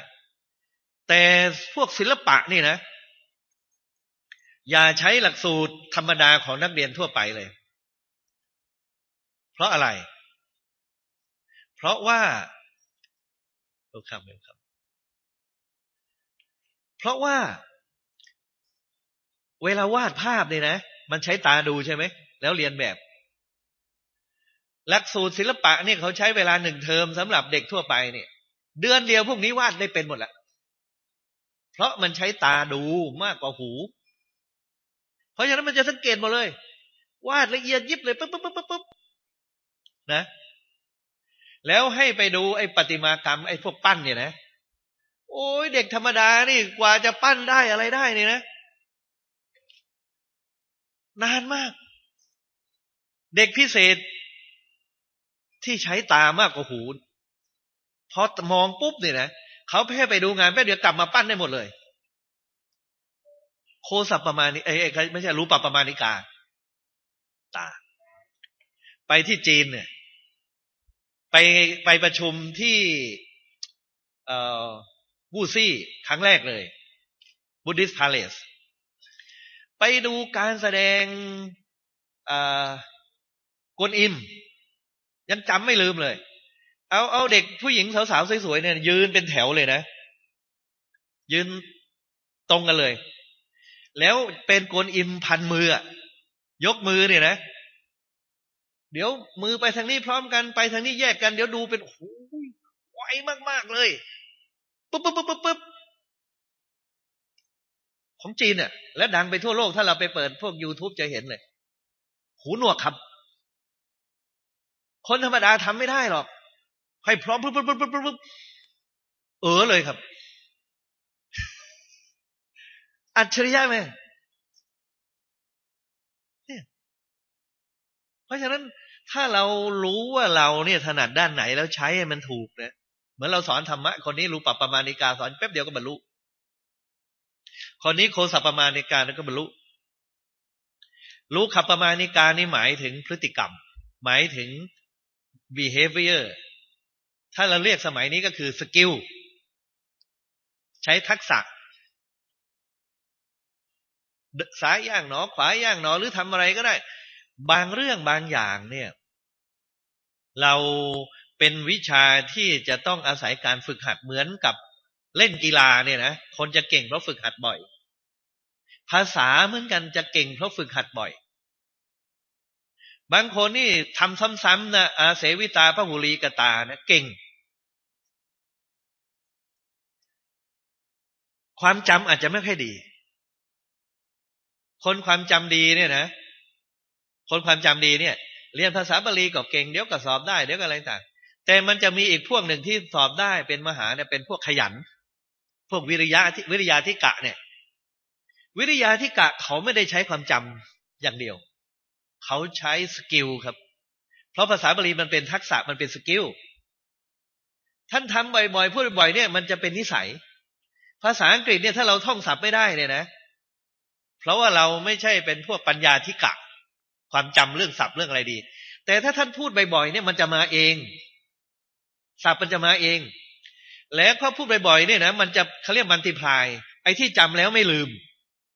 แต่พวกศิลปะนี่นะ อย่าใช้หลักสูตรธรรมดาของนักเรียนทั่วไปเลย เพราะอะไร เพราะว่าเวลคัมเวลคัมเพราะว่า เวลาวาดภาพเนี่ยนะ มันใช้ตาดูใช่ไหม แล้วเรียนแบบ หลักสูตรศิลปะเนี่ยเขาใช้เวลาหนึ่งเทอมสำหรับเด็กทั่วไปเนี่ย เดือนเดียวพวกนี้วาดได้เป็นหมดล้วเพราะมันใช้ตาดูมากกว่าหู ราะฉะนั้นมันจะสังเกตหมดเลย วาดละเอียดยิบเลยปุ๊บปุ๊บปุ๊บปุ๊บนะ แล้วให้ไปดูไอ้ปฏิมากรรมไอ้พวกปั้นเนี่ยนะ โอ้ยเด็กธรรมดานี่กว่าจะปั้นได้อะไรได้เนี่ยนะ นานมาก เด็กพิเศษที่ใช้ตามากกว่าหูพอมองปุ๊บเนี่ยนะเขาแค่ไปดูงานแป๊บเดียวกลับมาปั้นได้หมดเลย โคสัปประมาณนี้เอ้ยไม่ใช่รู้ปรับประมาณนิกาตาไปที่จีนเนี่ย ไปไปประชุมที่เอ่อวูซี่ครั้งแรกเลยบูดิสพาเลสไปดูการแสดงกวนอิม ยังจำไม่ลืมเลย เอาเอาเด็กผู้หญิงสาวๆสวยๆเนี่ย ยืนเป็นแถวเลยนะ ยืนตรงกันเลย แล้วเป็นกวนอิมพันมือ ยกมือเนี่ยนะ เดี๋ยวมือไปทางนี้พร้อมกันไปทางนี้แยกกัน เดี๋ยวดูเป็นโอ้ยไวมากๆเลยปุ๊บปุ๊บปุ๊บปุ๊บปุ๊บของจีนเนี่ยและดังไปทั่วโลกถ้าเราไปเปิดพวก YouTube จะเห็นเลย หูหนวกครับ คนธรรมดาทำไม่ได้หรอก ให้พร้อมปุ๊บปุ๊บปุ๊บปุ๊บปุ๊บเออเลยครับ อัจฉริยะไหมเนี่ยเพราะฉะนั้นถ้าเรารู้ว่าเราเนี่ยถนัดด้านไหนแล้วใช้ให้มันถูกนะเหมือนเราสอนธรรมะ คนนี้รู้ปรับประมาณนิกาสอนแป๊บเดียวก็บรรลุคนนี้โคสัปประมาณนิกาแล้วก็บรรลุรู้ขับประมาณนิกานี่หมายถึงพฤติกรรม หมายถึง behavior ถ้าเราเรียกสมัยนี้ก็คือสกิลใช้ทักษะ ซ้ายย่างหนอ ขวาย่างหนอ หรือทำอะไรก็ได้ บางเรื่องบางอย่างเนี่ย เราเป็นวิชาที่จะต้องอาศัยการฝึกหัดเหมือนกับเล่นกีฬาเนี่ยนะคนจะเก่งเพราะฝึกหัดบ่อย ภาษาเหมือนกันจะเก่งเพราะฝึกหัดบ่อย บางคนนี่ทำซ้ำๆนะอาเสวิตาพระหุลีกตานะเก่ง ความจำอาจจะไม่ค่อยดี คนความจำดีเนี่ยนะ คนความจำดีเนี่ย เรียนภาษาบาลีก็เก่งเดี๋ยวก็สอบได้เดี๋ยวก็อะไรต่างแต่มันจะมีอีกพวกหนึ่งที่สอบได้เป็นมหาเนี่ยเป็นพวกขยัน พวกวิริยะวิริยาที่กะเนี่ย วิริยาที่กะเขาไม่ได้ใช้ความจำอย่างเดียว เขาใช้ skill ครับ เพราะภาษาบาลีมันเป็นทักษะมันเป็น skill ท่านทำบ่อยๆพูดบ่อยๆเนี่ยมันจะเป็นนิสัย ภาษาอังกฤษเนี่ยถ้าเราท่องศัพท์ไม่ได้เนี่ยนะ เพราะว่าเราไม่ใช่เป็นพวกปัญญาธิกะ ความจำเรื่องศัพท์เรื่องอะไรดี แต่ถ้าท่านพูดบ่อยๆเนี่ยมันจะมาเองศัพท์มันจะมาเอง แล้วพอพูดบ่อยๆเนี่ยนะมันจะเขาเรียกมันติพลายไอ้ที่จำแล้วไม่ลืม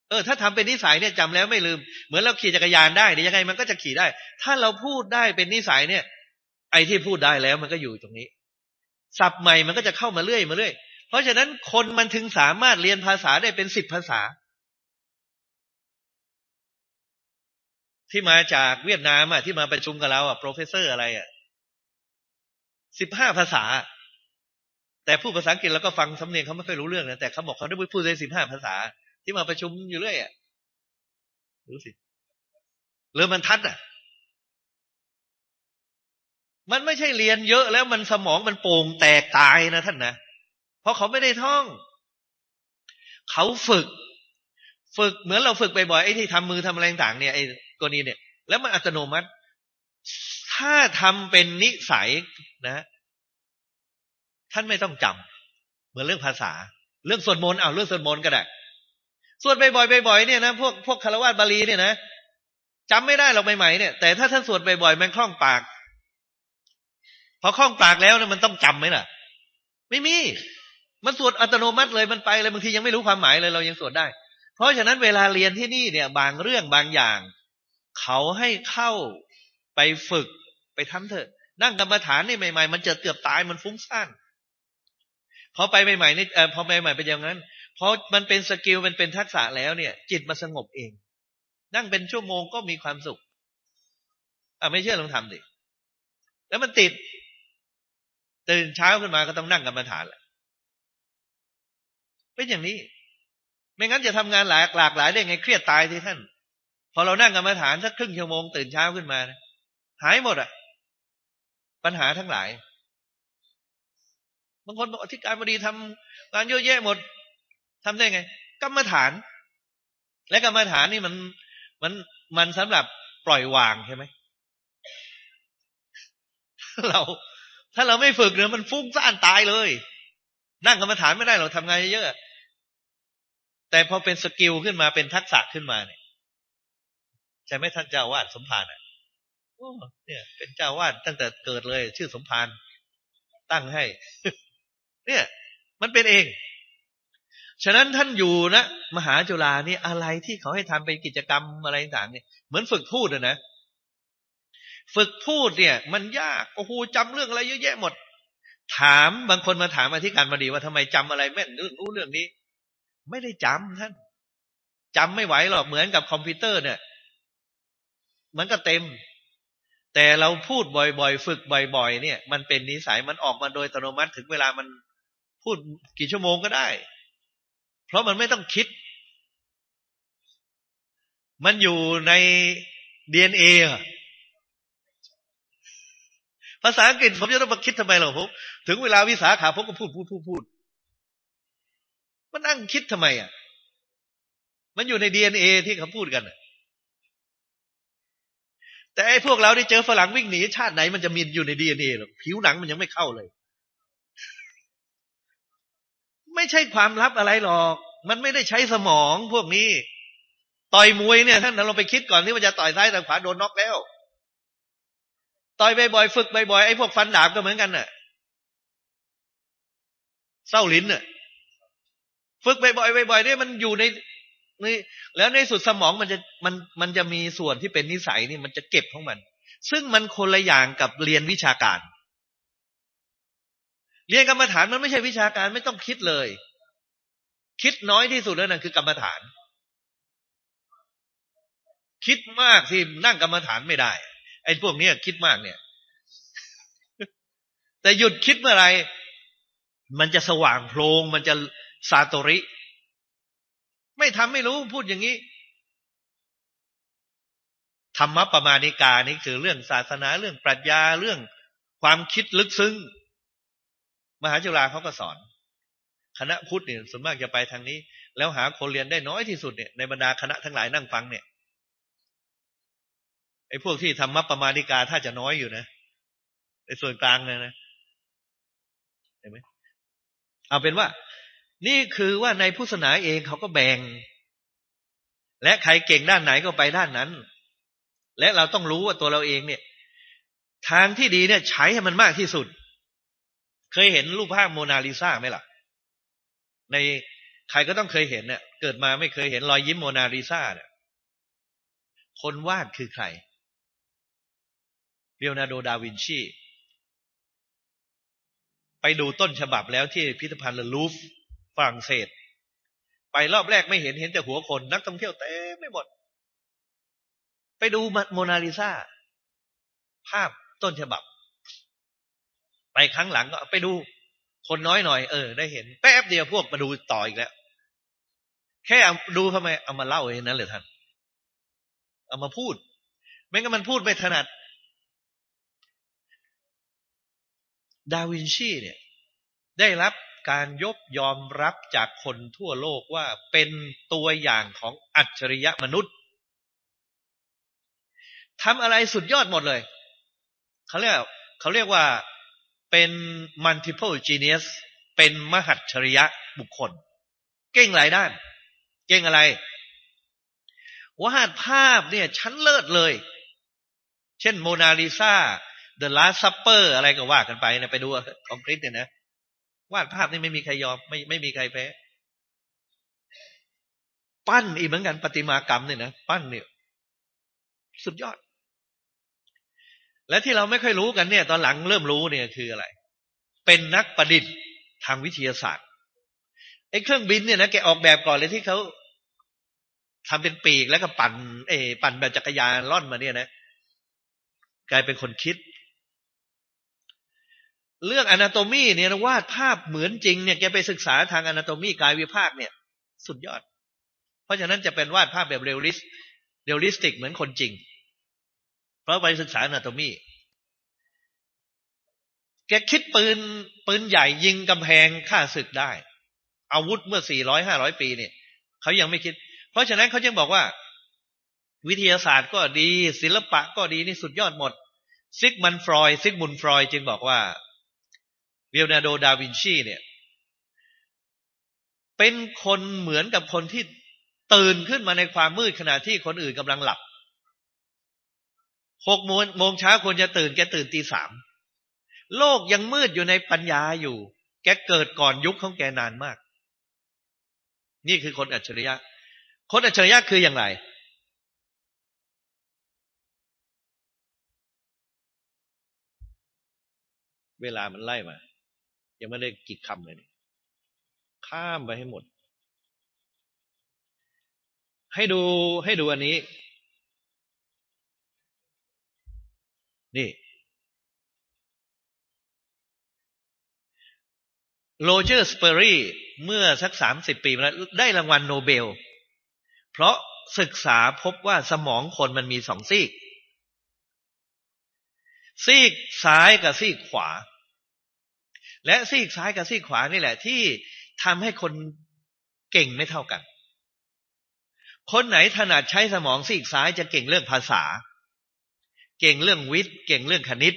เออ ถ้าทำเป็นนิสัยเนี่ยจำแล้วไม่ลืม เหมือนเราขี่จักรยานได้เนี่ยวยังไงมันก็จะขี่ได้ ถ้าเราพูดได้เป็นนิสัยเนี่ย ไอ้ที่พูดได้แล้วมันก็อยู่ตรงนี้ศัพท์ใหม่มันก็จะเข้ามาเรื่อยมาเรื่อย เพราะฉะนั้นคนมันถึงสามารถเรียนภาษาได้เป็นสิบภาษา ที่มาจากเวียดนามอะที่มาประชุมกับเราอะ professor อะไรอะสิบห้าภาษา แต่พูดภาษาอังกฤษเราก็ฟังสำเนียงเขาไม่ค่อยรู้เรื่องนะแต่เขาบอกเขาได้พูดได้สิบห้าภาษา ที่มาประชุมอยู่เรื่อยอะรู้สิเรือมันทัดอะ มันไม่ใช่เรียนเยอะแล้วมันสมองมันโป่งแตกตายนะท่านนะเพราะเขาไม่ได้ท่อง เขาฝึก ฝึกเหมือนเราฝึกบ่อยๆไอ้ที่ทำมือทำอะไรต่างเนี่ยไอ้ กรณีเนี่ย แล้วมันอัตโนมัติ ถ้าทำเป็นนิสัยนะ ท่านไม่ต้องจำเหมือนเรื่องภาษา เรื่องสวดมนต์เอาเรื่องสวดมนต์ก็ได้สวดบ่อยๆบ่อยๆเนี่ยนะพวกพวกคารวะบาลีเนี่ยนะจำไม่ได้หรอกใหม่ๆเนี่ยแต่ถ้าท่านสวดบ่อยๆมันคล่องปาก พอคล่องปากแล้วเนี่ยมันต้องจำไหมล่ะ ไม่มี มันสวดอัตโนมัติเลยมันไปเลยบางทียังไม่รู้ความหมายเลยเรายังสวดได้ เพราะฉะนั้นเวลาเรียนที่นี่เนี่ย บางเรื่องบางอย่าง เขาให้เข้าไปฝึกไปทำเถอะ นั่งกรรมฐานนี่ใหม่ ๆ มันจะเกือบตายมันฟุ้งซ่านพอไปใหม่ๆนี่เออพอไปใหม่เป็นอย่างนั้นพอมันเป็นสกิลมันเป็นทักษะแล้วเนี่ย จิตมาสงบเอง นั่งเป็นชั่วโมงก็มีความสุขอะไม่เชื่อลองทำดิแล้วมันติด ตื่นเช้าขึ้นมาก็ต้องนั่งกรรมฐานแหละเป็นอย่างนี้ ไม่งั้นจะทำงานหลากหลากหลายได้ไงเครียดตายที่ท่าน พอเรานั่งกรรมฐานสักครึ่งชั่วโมงตื่นเช้าขึ้นมานะหายหมดอะ ปัญหาทั้งหลาย บางคนบอกอธิการบดีทำงานเยอะแยะหมดทำได้ไง กรรมฐาน และกรรมฐานนี่มันมันมันสำหรับปล่อยวางใช่ไหมเรา ถ้าเราไม่ฝึกเนี่ยมันฟุ้งซ่านตายเลย นั่งกรรมฐานไม่ได้เราทำงานเยอะแต่พอเป็นสกิลขึ้นมาเป็นทักษะขึ้นมาเนี่ย ใช่ไหมท่านเจ้าวาดสมภารอะโอ้เนี่ย เป็นเจ้าวาดตั้งแต่เกิดเลย ชื่อสมภารตั้งให้ เนี่ย มันเป็นเอง ฉะนั้นท่านอยู่นะมหาจุฬานี่อะไรที่เขาให้ทำเป็นกิจกรรมอะไรต่างเนี่ยเหมือนฝึกพูดนะฝึกพูดเนี่ย มันยากโอ้โหจำเรื่องอะไรเยอะแยะหมด ถามบางคนมาถามอธิการบดีว่าทำไมจำอะไรแม่นเรื่องรู้เรื่องนี้ ไม่ได้จำท่านจำไม่ไหวหรอกเหมือนกับคอมพิวเตอร์เนี่ย มันก็เต็ม แต่เราพูดบ่อยๆ ฝึกบ่อย ๆ เนี่ย มันเป็นนิสัยมันออกมาโดยอัตโนมัติถึงเวลามันพูดกี่ชั่วโมงก็ได้ เพราะมันไม่ต้องคิด มันอยู่ในดีเอ็นเอภาษาอังกฤษผมจะต้องมาคิดทำไมหรอผมถึงเวลาวิสาขาผมก็พูดพูดพูดพูดมันนั่งคิดทำไมอะ มันอยู่ในดีเอ็นเอที่เขาพูดกัน แต่ไอ้พวกเราได้เจอฝรั่งวิ่งหนีชาติไหนมันจะมีอยู่ในดีเอ็นเอหรอกผิวหนังมันยังไม่เข้าเลย ไม่ใช่ความลับอะไรหรอก มันไม่ได้ใช้สมองพวกนี้ ต่อยมวยเนี่ยท่านเราไปคิดก่อนที่มันจะต่อยซ้ายต่อยขวาโดนน็อกแล้ว ต่อยบ่อยๆฝึกบ่อยๆไอ้พวกฟันดาบก็เหมือนกันน่ะเศร้าลิ้นน่ะ ฝึกบ่อยๆบ่อยๆเนี่ยมันอยู่ใน นี่แล้วในสุดสมองมันจะมันมันจะมีส่วนที่เป็นนิสัยนี่มันจะเก็บของมัน ซึ่งมันคนละอย่างกับเรียนวิชาการ เรียนกรรมฐานมันไม่ใช่วิชาการไม่ต้องคิดเลย คิดน้อยที่สุดแล้วนั่นคือกรรมฐาน คิดมากที่นั่งกรรมฐานไม่ได้ ไอ้พวกนี้คิดมากเนี่ย แต่หยุดคิดเมื่อไรมันจะสว่างโพลงมันจะซาโตริ ไม่ทำไม่รู้พูดอย่างนี้ธรรมะประมาณิกานี่คือเรื่องศาสนาเรื่องปรัชญาเรื่องความคิดลึกซึ้งมหาจุฬาเขาก็สอน คณะพุทธเนี่ยส่วนมากจะไปทางนี้ แล้วหาคนเรียนได้น้อยที่สุดเนี่ยในบรรดาคณะทั้งหลายนั่งฟังเนี่ยไอ้พวกที่ทำมัปปมาณิกาถ้าจะน้อยอยู่นะในส่วนกลางนะนะเห็นไหมเอาเป็นว่า นี่คือว่าในพุทธศาสนาเองเขาก็แบ่ง และใครเก่งด้านไหนก็ไปด้านนั้น และเราต้องรู้ว่าตัวเราเองเนี่ย ทางที่ดีเนี่ย ใช้ให้มันมากที่สุด เคยเห็นรูปภาพโมนาลิซาไหมล่ะ ในใครก็ต้องเคยเห็นเนี่ยเกิดมาไม่เคยเห็นรอยยิ้มโมนาลิซาเนี่ยคนวาดคือใครเรียวนาโดดาวินชี ไปดูต้นฉบับแล้วที่พิพิธภัณฑ์ลลูฟ ฝรั่งเศส ไปรอบแรกไม่เห็นเห็นแต่หัวคนนักท่องเที่ยวเต็มไม่หมด ไปดูโมนาลิซาภาพต้นฉบับ ไปครั้งหลังก็ไปดูคนน้อยหน่อยเออได้เห็น แป๊บเดียวพวกมาดูต่ออีกแล้ว แค่ดูทำไมเอามาเล่าเองนั้นเลยท่าน เอามาพูด ไม่งั้นมันพูดไม่ถนัด ดาวินชีเนี่ย ได้รับ การยกยอมรับจากคนทั่วโลกว่าเป็นตัวอย่างของอัจฉริยะมนุษย์ทำอะไรสุดยอดหมดเลย เขาเรียกเขาเรียกว่าเป็น multiple genius เป็นมหัจฉริยะบุคคล เก่งหลายด้าน เก่งอะไรวาดภาพเนี่ยชั้นเลิศเลย เช่นโมนาลิซา The Last Supper อะไรก็ว่ากันไปนะไปดูของคริสเนี่ยนะ วาดภาพนี่ไม่มีใครยอมไม่ไม่มีใครแพ้ ปั้นอีกเหมือนกันปฏิมากรรมเนี่ยนะปั้นเนี่ยสุดยอด และที่เราไม่ค่อยรู้กันเนี่ย ตอนหลังเริ่มรู้เนี่ยคืออะไร เป็นนักประดิษฐ์ทางวิทยาศาสตร์ไอ้เครื่องบินเนี่ยนะแกออกแบบก่อนเลยที่เขาทำเป็นปีกแล้วก็ปั่น เอ ปั่นแบบจักรยานล่อนมาเนี่ยนะกลายเป็นคนคิด เรื่อง anatomy เนี่ยวาดภาพเหมือนจริงเนี่ยแกไปศึกษาทาง anatomy กายวิภาคเนี่ย สุดยอด เพราะฉะนั้นจะเป็นวาดภาพแบบ realis- realistic เหมือนคนจริง เพราะไปศึกษา anatomy แกคิดปืนปืนใหญ่ยิงกำแพงฆ่าศึกได้ อาวุธเมื่อสี่ร้อยห้าร้อยปีเนี่ยเขายังไม่คิด เพราะฉะนั้นเขาจึงบอกว่า วิทยาศาสตร์ก็ดี ศิลปะก็ดีนี่สุดยอดหมดซิกมันฟรอยซิกมุนฟรอยจึงบอกว่า เวลนาโดดาวินชีเนี่ย เป็นคนเหมือนกับคนที่ตื่นขึ้นมาในความมืดขณะที่คนอื่นกำลังหลับหกโมงโมงเช้าควรจะตื่นแกตื่นตีสามโลกยังมืดอยู่ในปัญญาอยู่ แกเกิดก่อนยุคของแกนานมาก นี่คือคนอัจฉริยะ คนอัจฉริยะคืออย่างไรเวลามันไล่มา ยังไม่ได้กิดคำเลยนี่ข้ามไปให้หมด ให้ดูให้ดูอันนี้ นี่ Roger Sperry เมื่อสักสามสิบปีมาแล้วได้รางวัลโนเบล เพราะศึกษาพบว่าสมองคนมันมีสองซีก ซีกซ้ายกับซีกขวา และซีกซ้ายกับซีกขวานี่แหละ ที่ทำให้คนเก่งไม่เท่ากัน คนไหนถนัดใช้สมองซีกซ้ายจะเก่งเรื่องภาษา เก่งเรื่องวิทย์ เก่งเรื่องคณิต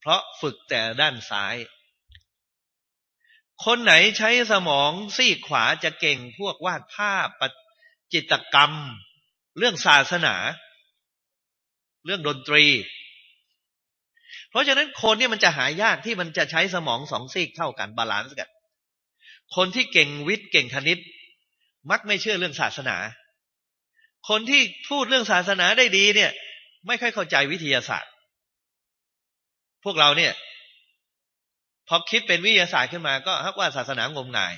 เพราะฝึกแต่ด้านซ้าย คนไหนใช้สมองซีกขวาจะเก่งพวกวาดภาพจิตรกรรม เรื่องศาสนา เรื่องดนตรี เพราะฉะนั้นคนเนี่ยมันจะหายากที่มันจะใช้สมองสองซีกเท่ากัน balance กัน คนที่เก่งวิทย์เก่งคณิต มักไม่เชื่อเรื่องศาสนา คนที่พูดเรื่องศาสนาได้ดีเนี่ย ไม่ค่อยเข้าใจวิทยาศาสตร์ พวกเราเนี่ยพอคิดเป็นวิทยาศาสตร์ขึ้นมาก็ฮักว่าศาสนางมงาย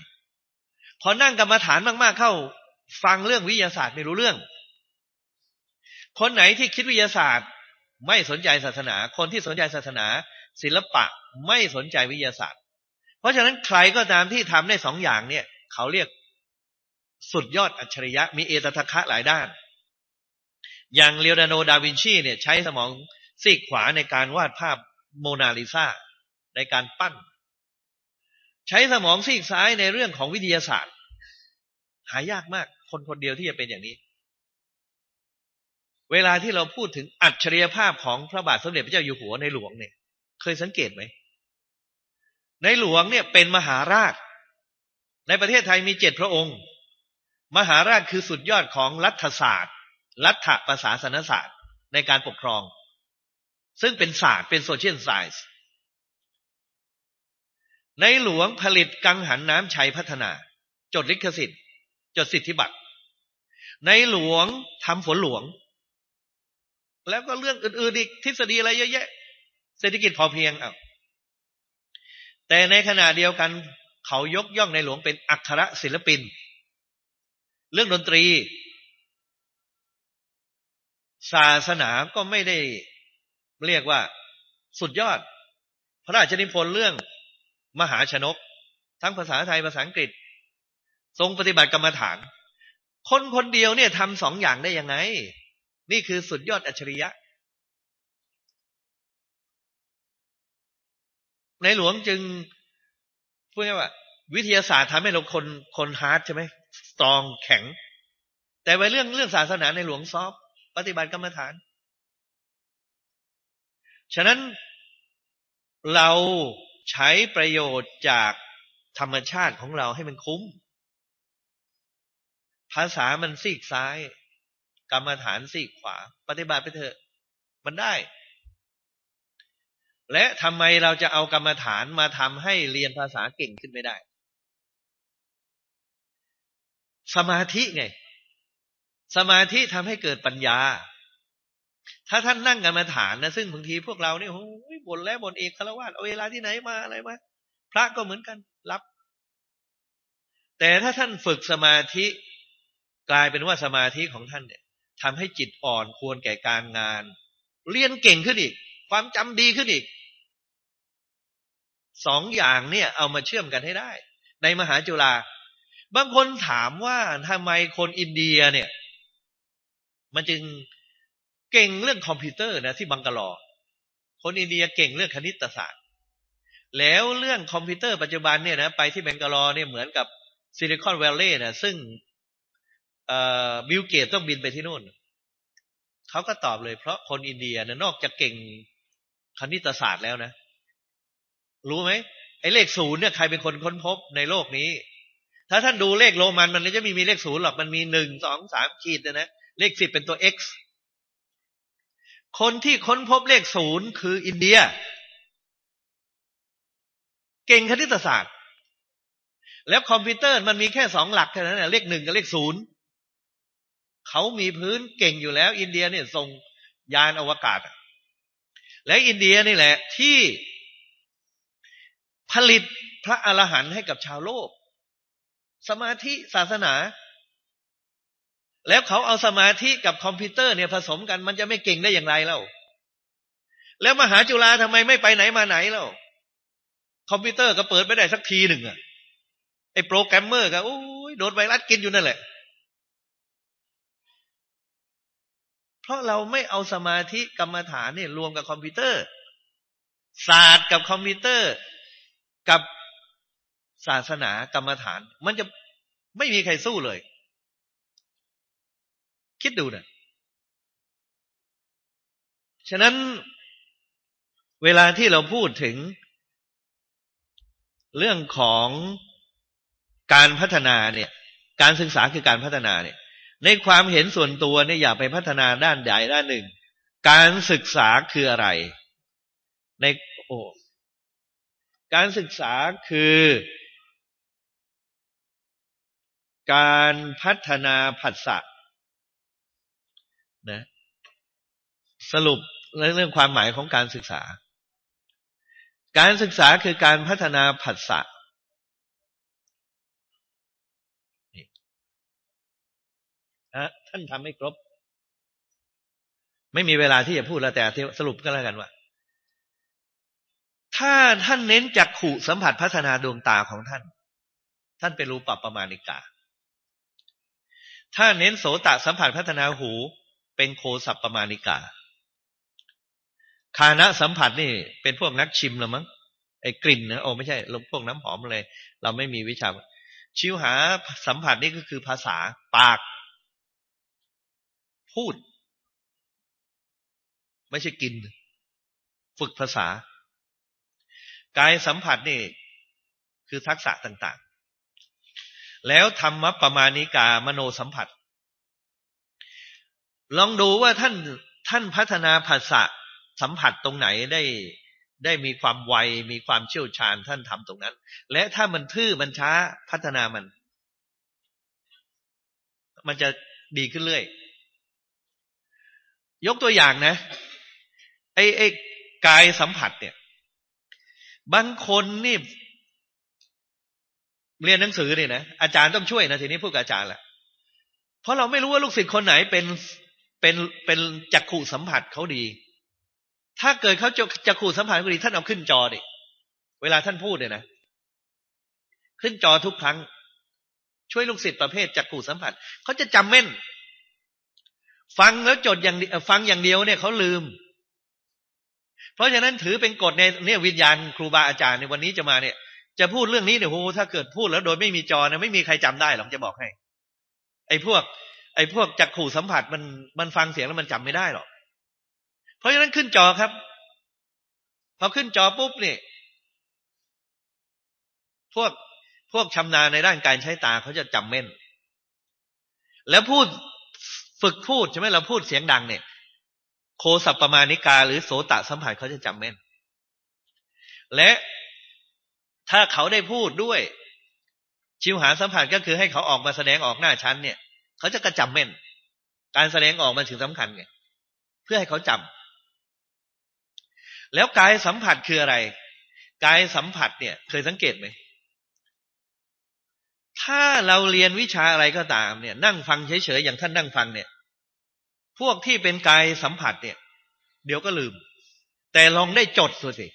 พอนั่งกรรมฐานมากๆเข้า ฟังเรื่องวิทยาศาสตร์ไม่รู้เรื่อง คนไหนที่คิดวิทยาศาสตร์ ไม่สนใจศาสนา คนที่สนใจศาสนา ศิลปะไม่สนใจวิทยาศาสตร์ เพราะฉะนั้นใครก็ตามที่ทำได้สองอย่างเนี่ย เขาเรียกสุดยอดอัจฉริยะ มีเอตทัคคะหลายด้าน อย่างเลโอนาร์โดดาวินชีเนี่ยใช้สมองซีกขวาในการวาดภาพโมนาลิซาในการปั้น ใช้สมองซีกซ้ายในเรื่องของวิทยาศาสตร์ หายากมาก คนคนเดียวที่จะเป็นอย่างนี้ เวลาที่เราพูดถึงอัจฉริยภาพของพระบาทสมเด็จพระเจ้าอยู่หัวในหลวงเนี่ย เคยสังเกตไหม ในหลวงเนี่ยเป็นมหาราช ในประเทศไทยมีเจ็ดพระองค์ มหาราชคือสุดยอดของรัฐศาสตร์ รัฐประศาสนศาสตร์ในการปกครอง ซึ่งเป็นศาสตร์เป็นโซเชียลไซส์ในหลวงผลิตกังหันน้ำชัยพัฒนา จดลิขสิทธิ์ จดสิทธิบัตร ในหลวงทำฝนหลวง แล้วก็เรื่องอื่นๆอีกทฤษฎีอะไรเยอะแยะ เศรษฐกิจพอเพียงอะแต่ในขณะเดียวกัน เขายกย่องในหลวงเป็นอักขรศิลปิน เรื่องดนตรี ศาสนาก็ไม่ได้เรียกว่าสุดยอด พระราชนิพนธ์เรื่องมหาชนก ทั้งภาษาไทยภาษาอังกฤษ ทรงปฏิบัติกรรมฐาน คนคนเดียวเนี่ยทำสองอย่างได้ยังไง นี่คือสุดยอดอัจฉริยะ ในหลวงจึงพูดง่ายว่า วิทยาศาสตร์ทำให้เราคนคนฮาร์ดใช่ไหมสตรองแข็ง แต่ไปเรื่องเรื่องศาสนาในหลวงซอฟปฏิบัติกรรมฐาน ฉะนั้นเราใช้ประโยชน์จากธรรมชาติของเราให้มันคุ้ม ภาษามันซีกซ้าย กรรมฐานซีกขวา ปฏิบัติไปเถอะ มันได้ และทำไมเราจะเอากรรมฐานมาทำให้เรียนภาษาเก่งขึ้นไม่ได้ สมาธิไง สมาธิทำให้เกิดปัญญา ถ้าท่านนั่งกรรมฐานนะซึ่งบางทีพวกเราเนี่ยโอ้ยบ่นแล้วบ่นเอกคารวะเอาเวลาที่ไหนมาอะไรมาพระก็เหมือนกันรับ แต่ถ้าท่านฝึกสมาธิกลายเป็นว่าสมาธิของท่านเนี่ย ทำให้จิตอ่อนควรแก่การงาน เรียนเก่งขึ้นอีก ความจำดีขึ้นอีกสองอย่างเนี่ยเอามาเชื่อมกันให้ได้ ในมหาจุฬาบางคนถามว่าทำไมคนอินเดียเนี่ย มันจึงเก่งเรื่องคอมพิวเตอร์นะที่บังกลอคนอินเดียเก่งเรื่องคณิตศาสตร์ แล้วเรื่องคอมพิวเตอร์ปัจจุบันเนี่ยนะไปที่บังกาลอร์เนี่ยเหมือนกับซิลิคอนแวลลีย์นะซึ่ง บิลเกตส์ต้องบินไปที่นู่นเขาก็ตอบเลย เพราะคนอินเดียนะนอกจากเก่งคณิตศาสตร์แล้วนะ รู้ไหมไอ้เลขศูนย์เนี่ยใครเป็นคนค้นพบในโลกนี้ ถ้าท่านดูเลขโรมันมันจะไม่มีเลขศูนย์หรอกมันมีหนึ่งสองสามขีดนะนะเลขสิบเป็นตัว x คนที่ค้นพบเลขศูนย์คืออินเดีย เก่งคณิตศาสตร์ แล้วคอมพิวเตอร์มันมีแค่สองหลักแค่นั้นนะเลขหนึ่งกับเลขศูนย์ เขามีพื้นเก่งอยู่แล้ว อินเดียเนี่ยส่งยานอวกาศ และอินเดียนี่แหละ ที่ผลิตพระอรหันต์ให้กับชาวโลก สมาธิศาสนา แล้วเขาเอาสมาธิกับคอมพิวเตอร์เนี่ยผสมกันมันจะไม่เก่งได้อย่างไรเล่าแล้วมหาจุฬาทำไมไม่ไปไหนมาไหนเล่าคอมพิวเตอร์ก็เปิดไม่ได้สักทีหนึ่งอะไอ้โปรแกรมเมอร์ก็โอ้ยโดนไวรัสกินอยู่นั่นแหละ เพราะเราไม่เอาสมาธิกรรมฐานเนี่ยรวมกับคอมพิวเตอร์ ศาสตร์กับคอมพิวเตอร์ กับศาสนากรรมฐาน มันจะไม่มีใครสู้เลย คิดดูนะฉะนั้นเวลาที่เราพูดถึง เรื่องของการพัฒนาเนี่ย การศึกษาคือการพัฒนาเนี่ย ในความเห็นส่วนตัวเนี่ยอย่าไปพัฒนาด้านใดด้านหนึ่ง การศึกษาคืออะไร ในโอ้การศึกษาคือ การพัฒนาผัสสะนะสรุปเรื่องความหมายของการศึกษา การศึกษาคือการพัฒนาผัสสะะท่านทำไม่ครบ ไม่มีเวลาที่จะพูดแล้วแต่สรุปก็แล้วกันว่า ถ้าท่านเน้นจากขู่สัมผัสพัฒนาดวงตาของท่าน ท่านเป็นรูปประมาณิกา ถ้าเน้นโสตสัมผัสพัฒนาหู เป็นโคสัปประมาณิกาคานะสัมผัสนี่เป็นพวกนักชิมหรือมั้งไอ้กลิ่นนะโอ้ไม่ใช่ลงพวกน้ำหอมเลย เราไม่มีวิชา ชิวหาสัมผัสนี่ก็คือภาษาปาก พูด ไม่ใช่กิน ฝึกภาษา กายสัมผัสนี่ คือทักษะต่าง ๆ แล้วธรรมประมาณิกามโนสัมผัส ลองดูว่าท่านท่านพัฒนาภาษาสัมผัสตรงไหนได้ได้มีความไว มีความเชี่ยวชาญท่านทำตรงนั้น และถ้ามันทื่อมันช้าพัฒนามัน มันจะดีขึ้นเรื่อย ยกตัวอย่างนะไอ้ไอ้กายสัมผัสเนี่ย บางคนนี่เรียนหนังสือเนี่ยนะอาจารย์ต้องช่วยนะทีนี้พูดกับอาจารย์แหละเพราะเราไม่รู้ว่าลูกศิษย์คนไหนเป็นเป็นเป็นจักขู่สัมผัสเขาดี ถ้าเกิดเขาจะจักขู่สัมผัสเขาดีท่านเอาขึ้นจอดิเวลาท่านพูดเนี่ยนะขึ้นจอทุกครั้ง ช่วยลูกศิษย์ประเภทจักขู่สัมผัสเขาจะจำแม่น ฟังแล้วจดอย่างฟังอย่างเดียวเนี่ยเขาลืม เพราะฉะนั้นถือเป็นกฎในเนี่ยวิญญาณครูบาอาจารย์ในวันนี้จะมาเนี่ย จะพูดเรื่องนี้เนี่ยโหถ้าเกิดพูดแล้วโดยไม่มีจอเนี่ยไม่มีใครจำได้หรอกจะบอกให้ ไอ้พวก ไอ้พวกจักขู่สัมผัสมันมันฟังเสียงแล้วมันจำไม่ได้หรอกเพราะฉะนั้นขึ้นจอครับพอขึ้นจอปุ๊บเนี่ยพวกพวกชำนาญในด้านการใช้ตาเขาจะจำแม่น แล้วพูด ฝึกพูดใช่ไหมเราพูดเสียงดังเนี่ย โคสัปปมานิกา หรือโสตสัมผัสเขาจะจำแม่น และถ้าเขาได้พูดด้วย ชิวหาสัมผัสก็คือให้เขาออกมาแสดงออกหน้าชั้นเนี่ย เขาจะกระจำแม่น การแสดงออกมาถึงสำคัญไงเพื่อให้เขาจำแล้วกายสัมผัสคืออะไร กายสัมผัสเนี่ย เคยสังเกตไหม ถ้าเราเรียนวิชาอะไรก็ตามเนี่ย นั่งฟังเฉยๆอย่างท่านนั่งฟังเนี่ย พวกที่เป็นกายสัมผัสเนี่ย เดี๋ยวก็ลืม แต่ลองได้จดสิ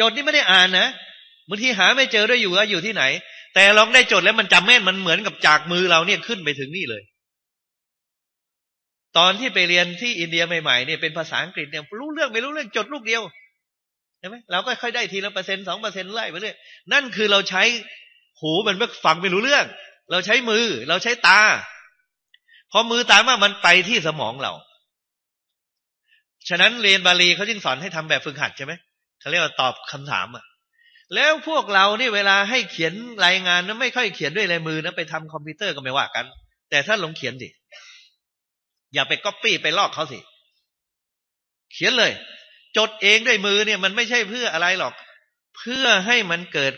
จดนี่ไม่ได้อ่านนะบางทีหาไม่เจอด้วยอยู่ว่าอยู่ที่ไหน แต่ลองได้จดแล้วมันจำแม่นมันเหมือนกับจากมือเราเนี่ยขึ้นไปถึงนี่เลย ตอนที่ไปเรียนที่อินเดียใหม่ๆเนี่ยเป็นภาษาอังกฤษเนี่ยรู้เรื่องไม่รู้เรื่องจดลูกเดียวใช่ไหมเราก็ค่อยได้ทีละเปอร์เซ็นต์สองเปอร์เซ็นต์ไล่ไปเรื่อยนั่นคือเราใช้ หูมันไม่ฟังไม่รู้เรื่อง เราใช้มือ เราใช้ตา พอมือตามามันไปที่สมองเรา ฉะนั้นเรียนบาลีเขาจึงสอนให้ทำแบบฝึกหัดใช่ไหมเขาเรียกว่าตอบคำถามอะ แล้วพวกเรานี่เวลาให้เขียนรายงานนั้นไม่ค่อยเขียนด้วยลายมือนะไปทำคอมพิวเตอร์ก็ไม่ว่ากัน แต่ถ้าลงเขียนสิอย่าไปก๊อปปี้ไปลอกเขาสิ เขียนเลย จดเองด้วยมือเนี่ย มันไม่ใช่เพื่ออะไรหรอก เพื่อให้มันเกิด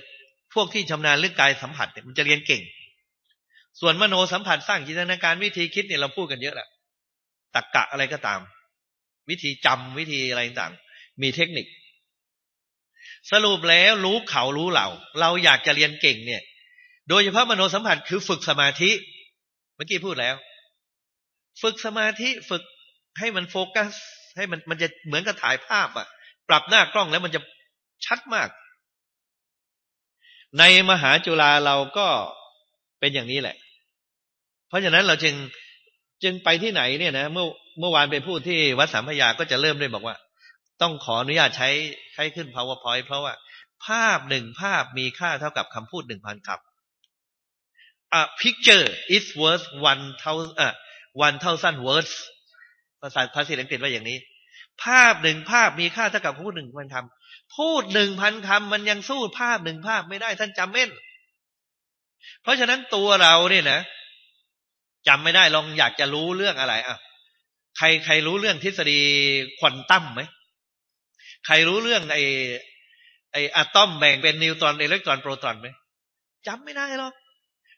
พวกที่ชำนาญเรื่องกายสัมผัสเนี่ยมันจะเรียนเก่ง ส่วนมโนสัมผัสสร้างจินตนาการวิธีคิดเนี่ยเราพูดกันเยอะแหละตักกะอะไรก็ตาม วิธีจำวิธีอะไรต่างมีเทคนิค สรุปแล้วรู้เขารู้เราเราอยากจะเรียนเก่งเนี่ย โดยเฉพาะมโนสัมผัสคือฝึกสมาธิ เมื่อกี้พูดแล้ว ฝึกสมาธิฝึกให้มันโฟกัส ให้มันมันจะเหมือนกับถ่ายภาพอะปรับหน้ากล้องแล้วมันจะชัดมาก ในมหาจุฬาเราก็เป็นอย่างนี้แหละ เพราะฉะนั้นเราจึงจึงไปที่ไหนเนี่ยนะเมื่อเมื่อวานไปพูดที่วัดสามพยาก็จะเริ่มด้วยบอกว่า ต้องขออนุญาตใช้ใช้ขึ้น powerpoint เพราะว่า ภาพหนึ่งภาพมีค่าเท่ากับคำพูดหนึ่งพันคำ A picture is worth one thousand อะ one thousand words ภาษาภาษาอังกฤษว่าอย่างนี้ ภาพหนึ่งภาพมีค่าเท่ากับคำพูดหนึ่งพันคำ พูดหนึ่งพันคำมันยังสู้ภาพหนึ่งภาพไม่ได้ ท่านจำเม่น เพราะฉะนั้นตัวเราเนี่ยนะจำไม่ได้ลองอยากจะรู้เรื่องอะไรอะใครใครรู้เรื่องทฤษฎีควอนตัมไหมใครรู้เรื่องไอไออะตอมแบ่งเป็นนิวตรอนอิเล็กตรอนโปรตอนไหมจำไม่ได้หรอก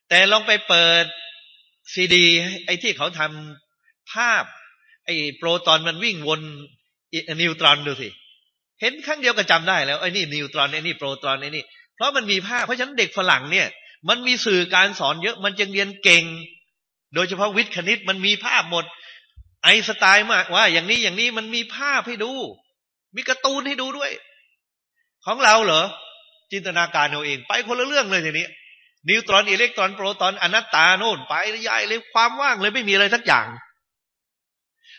แต่ลองไปเปิดซีดี ไอที่เขาทำภาพ ไอโปรตอนมันวิ่งวนนิวตรอนดูสิ เห็นครั้งเดียวก็จำได้แล้วไอ้นี่นิวตรอนไอ้นี่โปรตอนไอ้นี่เพราะมันมีภาพเพราะฉะนั้นเด็กฝรั่งเนี่ย มันมีสื่อการสอนเยอะมันจึงเรียนเก่ง โดยเฉพาะวิทย์คณิตมันมีภาพหมด ไอสไตล์มากว่า อย่างนี้อย่างนี้มันมีภาพให้ดู มีการ์ตูนให้ดูด้วย ของเราเหรอจินตนาการเอาเอง ไปคนละเรื่องเลยทีนี้ นิวตรอนอิเล็กตรอนโปรตอนอนัตตาโน่นไปใหญ่เลยความว่างเลยไม่มีอะไรสักอย่าง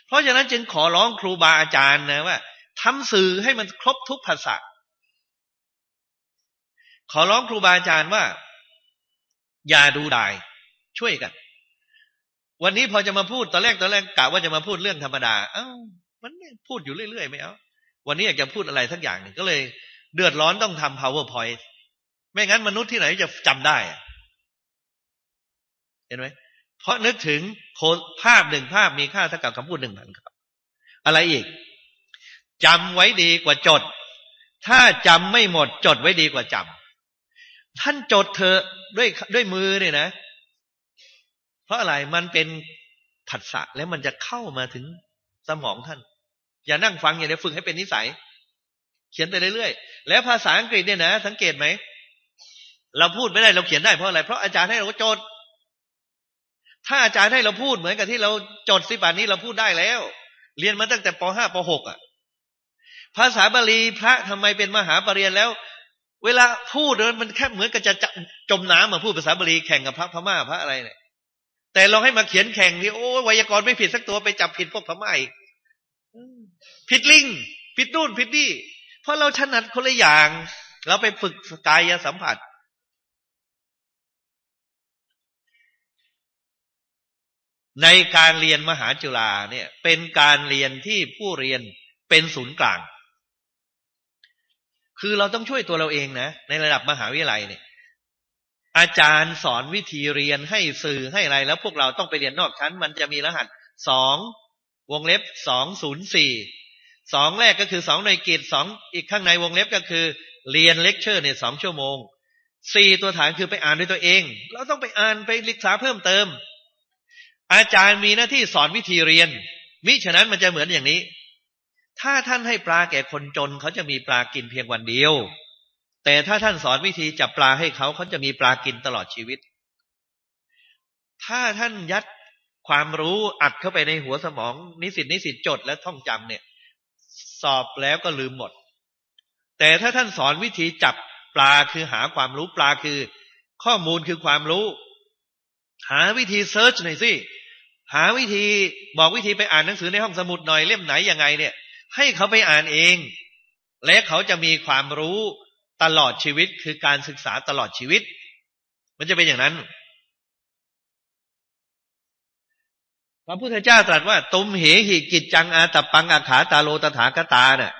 เพราะฉะนั้นจึงขอร้องครูบาอาจารย์นะว่า ทำสื่อให้มันครบทุกภาษาขอร้องครูบาอาจารย์ว่า อย่าดูดาย ช่วยกัน วันนี้พอจะมาพูดตอนแรกตอนแรกกะว่าจะมาพูดเรื่องธรรมดา เอ้ามันพูดอยู่เรื่อยๆไม่เอาวันนี้อยากจะพูดอะไรสักอย่างหนึ่งก็เลย เดือดร้อนต้องทำ powerpoint ไม่งั้นมนุษย์ที่ไหนจะจำได้เห็นไหมเพราะนึกถึงภาพหนึ่งภาพมีค่าเท่ากับคำพูดหนึ่งพันครับอะไรอีก จำไว้ดีกว่าจด ถ้าจำไม่หมดจดไว้ดีกว่าจำท่านจดเธอด้วยด้วยมือเนี่ยนะ เพราะอะไรมันเป็นผัสสะแล้วมันจะเข้ามาถึงสมองท่าน อย่านั่งฟังอย่าได้ฝึกให้เป็นนิสัย เขียนไปเรื่อยๆแล้วภาษาอังกฤษเนี่ยนะสังเกตไหมเราพูดไม่ได้เราเขียนได้เพราะอะไรเพราะอาจารย์ให้เราจด ถ้าอาจารย์ให้เราพูดเหมือนกับที่เราจดสิป่านนี้เราพูดได้แล้ว เรียนมาตั้งแต่ป .5 ป .6 อะ ภาษาบาลีพระทำไมเป็นมหาปรริญญาแล้ว เวลาพูดมันแค่เหมือนกับจะจมน้ำมาพูดภาษาบาลีแข่งกับพระพม่าพระอะไรเนี่ยแต่ลองให้มาเขียนแข่งนี่โอ้ไวยากรณ์ไม่ผิดสักตัวไปจับผิดพวกพม่าอีกผิดลิงผิดนู่นผิดนี่เพราะเราถนัดคนละอย่าง เราไปฝึกกายสัมผัส ในการเรียนมหาจุฬาเนี่ย เป็นการเรียนที่ผู้เรียนเป็นศูนย์กลาง คือเราต้องช่วยตัวเราเองนะ ในระดับมหาวิทยาลัยเนี่ย อาจารย์สอนวิธีเรียนให้สื่อให้อะไร แล้วพวกเราต้องไปเรียนนอกชั้น มันจะมีรหัสสองวงเล็บสองศูนย์สี่สองแรกก็คือสองหน่วยกิตสองอีกข้างในวงเล็บก็คือ เรียนเลคเชอร์เนี่ยสองชั่วโมงสี่ตัวฐานคือไปอ่านด้วยตัวเอง เราต้องไปอ่านไปศึกษาเพิ่มเติม อาจารย์มีหน้าที่สอนวิธีเรียนมิฉะนั้นมันจะเหมือนอย่างนี้ ถ้าท่านให้ปลาแก่คนจนเขาจะมีปลากินเพียงวันเดียว แต่ถ้าท่านสอนวิธีจับปลาให้เขาเขาจะมีปลากินตลอดชีวิต ถ้าท่านยัดความรู้อัดเข้าไปในหัวสมอง นิสิตนิสิตจดและท่องจำเนี่ย สอบแล้วก็ลืมหมด แต่ถ้าท่านสอนวิธีจับปลาคือหาความรู้ปลาคือ ข้อมูลคือความรู้ หาวิธีเซิร์ชหน่อยสิหาวิธีบอกวิธีไปอ่านหนังสือในห้องสมุดหน่อยเล่มไหนยังไงเนี่ย ให้เขาไปอ่านเอง และเขาจะมีความรู้ตลอดชีวิตคือการศึกษาตลอดชีวิต มันจะเป็นอย่างนั้น พระพุทธเจ้าตรัสว่าตุมเหหิกิจจังอาตปังอาขาตาโลตถาคตาเนี่ย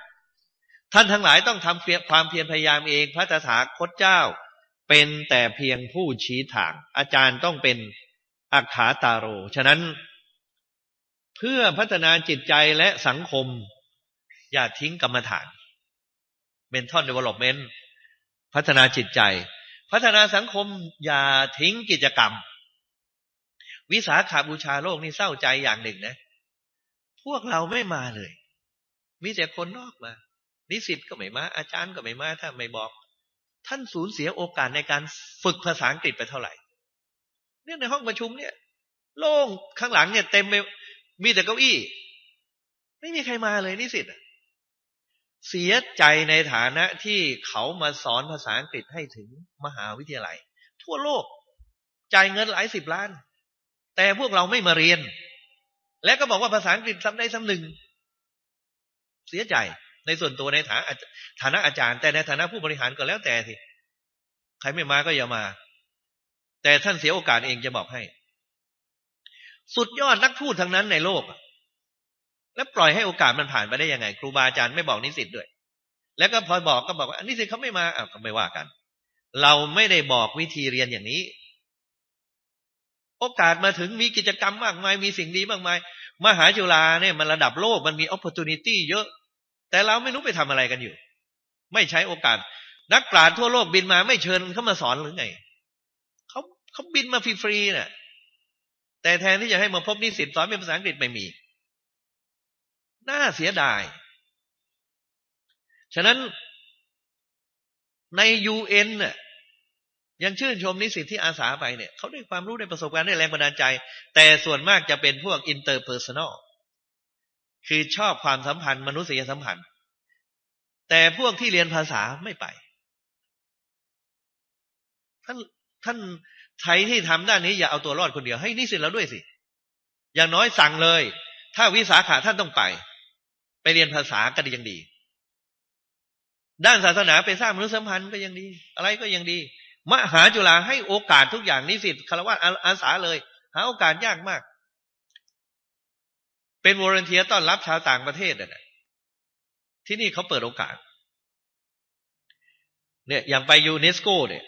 ท่านทั้งหลายต้องทำความเพียรพยายามเองพระตถาคตเจ้า เป็นแต่เพียงผู้ชี้ทาง อาจารย์ต้องเป็นอาขาตาโร ฉะนั้น เพื่อพัฒนาจิตใจและสังคม อย่าทิ้งกรรมฐาน mental development พัฒนาจิตใจ พัฒนาสังคม อย่าทิ้งกิจกรรม วิสาขาบูชาโลกนี่เศร้าใจอย่างหนึ่งนะ พวกเราไม่มาเลย มีแต่คนนอกมา นิสิตก็ไม่มา อาจารย์ก็ไม่มาถ้าไม่บอก ท่านสูญเสียโอกาสในการฝึกภาษาอังกฤษไปเท่าไหร่ เนี่ยในห้องประชุมเนี่ย โล่งข้างหลังเนี่ย เต็มไปมีแต่เก้าอี้ ไม่มีใครมาเลยนิสิต เสียใจในฐานะที่เขามาสอนภาษาอังกฤษให้ถึงมหาวิทยาลัย ทั่วโลกจ่ายเงินหลายสิบล้าน แต่พวกเราไม่มาเรียน และก็บอกว่าภาษาอังกฤษซ้ำได้ซ้ำหนึ่ง เสียใจในส่วนตัวในฐานะฐานะอาจารย์ แต่ในฐานะผู้บริหารก็แล้วแต่สิใครไม่มาก็อย่ามา แต่ท่านเสียโอกาสเองจะบอกให้ สุดยอดนักพูดทั้งนั้นในโลก แล้วปล่อยให้โอกาสมันผ่านไปได้ยังไง ครูบาอาจารย์ไม่บอกนิสิตด้วย แล้วก็พอบอกก็บอกว่านิสิตเขาไม่มาอ้าวก็ไม่ว่ากัน เราไม่ได้บอกวิธีเรียนอย่างนี้ โอกาสมาถึงมีกิจกรรมมากมาย มีสิ่งดีมากมาย มหาจุฬาเนี่ยมันระดับโลกมันมีโอกาสเยอะ แต่เราไม่รู้ไปทำอะไรกันอยู่ ไม่ใช้โอกาส นักปราชญ์ทั่วโลกบินมาไม่เชิญเขามาสอนหรือไงเขาเขาบินมาฟรีๆเนี่ยแต่แทนที่จะให้มาพบนิสิตสอนเป็นภาษาอังกฤษไม่มี น่าเสียดาย ฉะนั้นในยูเอ็นเนี่ยยังชื่นชมนิสิตที่อาสาไปเนี่ยเขาได้ความรู้ได้ประสบการณ์ได้แรงบันดาลใจ แต่ส่วนมากจะเป็นพวก interpersonal คือชอบความสัมพันธ์มนุษยสัมพันธ์ แต่พวกที่เรียนภาษาไม่ไป ท่านท่านไทยที่ทำด้านนี้อย่าเอาตัวรอดคนเดียวให้นิสิตเราด้วยสิ อย่างน้อยสั่งเลย ถ้าวิสาขาท่านต้องไป ไปเรียนภาษาก็ยังดี ด้านศาสนาไปสร้างมนุษยสัมพันธ์ก็ยังดี อะไรก็ยังดี มหาจุฬาให้โอกาสทุกอย่างนิสิตคารวะอาสาเลย หาโอกาสยากมาก เป็น volunteer ต้อนรับชาวต่างประเทศน่ะที่นี่เขาเปิดโอกาส เนี่ย อย่างไปยูเนสโกเนี่ย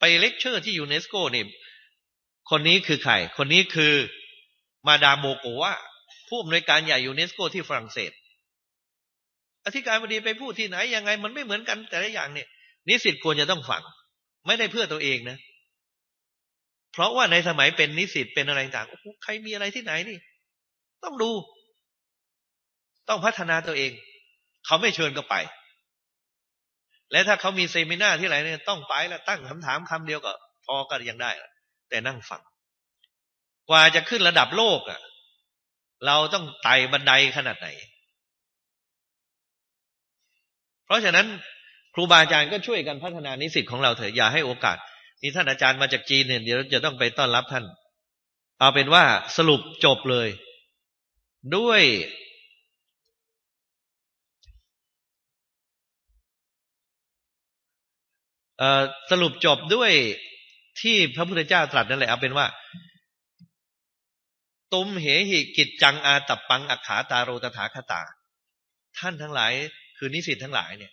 ไปเลคเชอร์ที่ยูเนสโกเนี่ยคนนี้คือใคร คนนี้คือมาดามโมโกวะ ผู้อำนวยการใหญ่ยูเนสโกที่ฝรั่งเศส อธิการบดีไปพูดที่ไหนยังไง มันไม่เหมือนกันแต่ละอย่างเนี่ยนิสิตควรจะต้องฟัง ไม่ได้เพื่อตัวเองนะ เพราะว่าในสมัยเป็นนิสิตเป็นอะไรต่างโอ้ใครมีอะไรที่ไหนนี่ ต้องดู ต้องพัฒนาตัวเอง เขาไม่เชิญก็ไป และถ้าเขามีเซมินาที่ไหนเนี่ยต้องไปแล้วตั้งคำถามคำเดียวก็พอก็ยังได้แต่นั่งฟัง กว่าจะขึ้นระดับโลกอะ่ะ เราต้องไต่บันไดขนาดไหน เพราะฉะนั้นครูบาอาจารย์ก็ช่วยกันพัฒนานิสิตของเราเถอะอย่าให้โอกาสมีท่านอาจารย์มาจากจีนเนี่ยเดี๋ยวจะต้องไปต้อนรับท่าน เอาเป็นว่าสรุปจบเลย ด้วยสรุปจบด้วยที่พระพุทธเจ้าตรัสนั่นแหละเอาเป็นว่า ตุมเหหิกิจจังอาตับปังอักขาตาโรตถาคตา ท่านทั้งหลายคือนิสิตทั้งหลายเนี่ย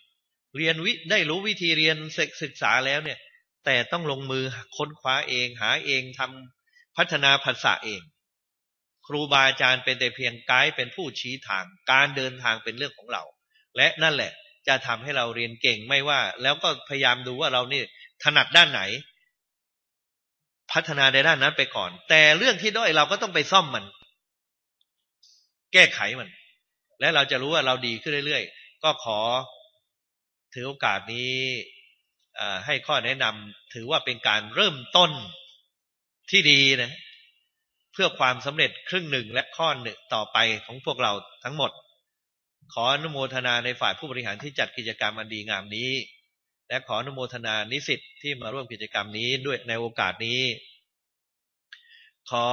เรียนวิได้รู้วิธีเรียนศึกษาแล้วเนี่ย แต่ต้องลงมือค้นคว้าเองหาเองทำพัฒนาภาษาเอง ครูบาอาจารย์เป็นแต่เพียงไกด์เป็นผู้ชี้ทาง การเดินทางเป็นเรื่องของเรา และนั่นแหละจะทำให้เราเรียนเก่งไม่ว่า แล้วก็พยายามดูว่าเรานี่ถนัดด้านไหน พัฒนาในด้านนั้นไปก่อน แต่เรื่องที่ด้อยเราก็ต้องไปซ่อมมัน แก้ไขมัน และเราจะรู้ว่าเราดีขึ้นเรื่อยๆ ก็ขอถือโอกาสนี้ให้ข้อแนะนำถือว่าเป็นการเริ่มต้นที่ดีนะ เพื่อความสำเร็จครึ่งหนึ่งและข้อหนึ่งต่อไปของพวกเราทั้งหมด ขออนุโมทนาในฝ่ายผู้บริหารที่จัดกิจกรรมอันดีงามนี้ และขออนุโมทนานิสิตที่มาร่วมกิจกรรมนี้ด้วยในโอกาสนี้ ขอ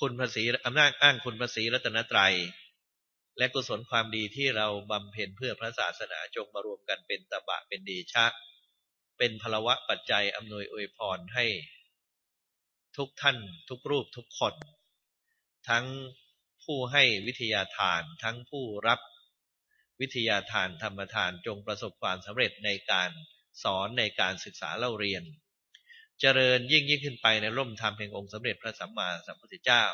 คุณภาษีอำนาจอ้างคุณภาษีรัตนตรัย และกุศลความดีที่เราบำเพ็ญเพื่อพระศาสนาจงมารวมกันเป็นตบะเป็นดีชะ เป็นพลวะปัจจัยอำนวยอวยพรให้ ทุกท่านทุกรูปทุกคน ทั้งผู้ให้วิทยาทานทั้งผู้รับ วิทยาทานธรรมทานจงประสบความสำเร็จในการสอนในการศึกษาเล่าเรียน เจริญยิ่งยิ่งขึ้นไปในร่มธรรมแห่งองค์สมเด็จพระสัมมาสัมพุทธเจ้า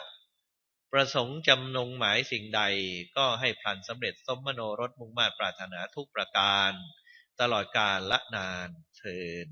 ประสงค์จำนงหมายสิ่งใดก็ให้พลันสำเร็จสมโนรสมุ่งมา่ปรารถนาทุกประการ ตลอดกาลละนานเทิน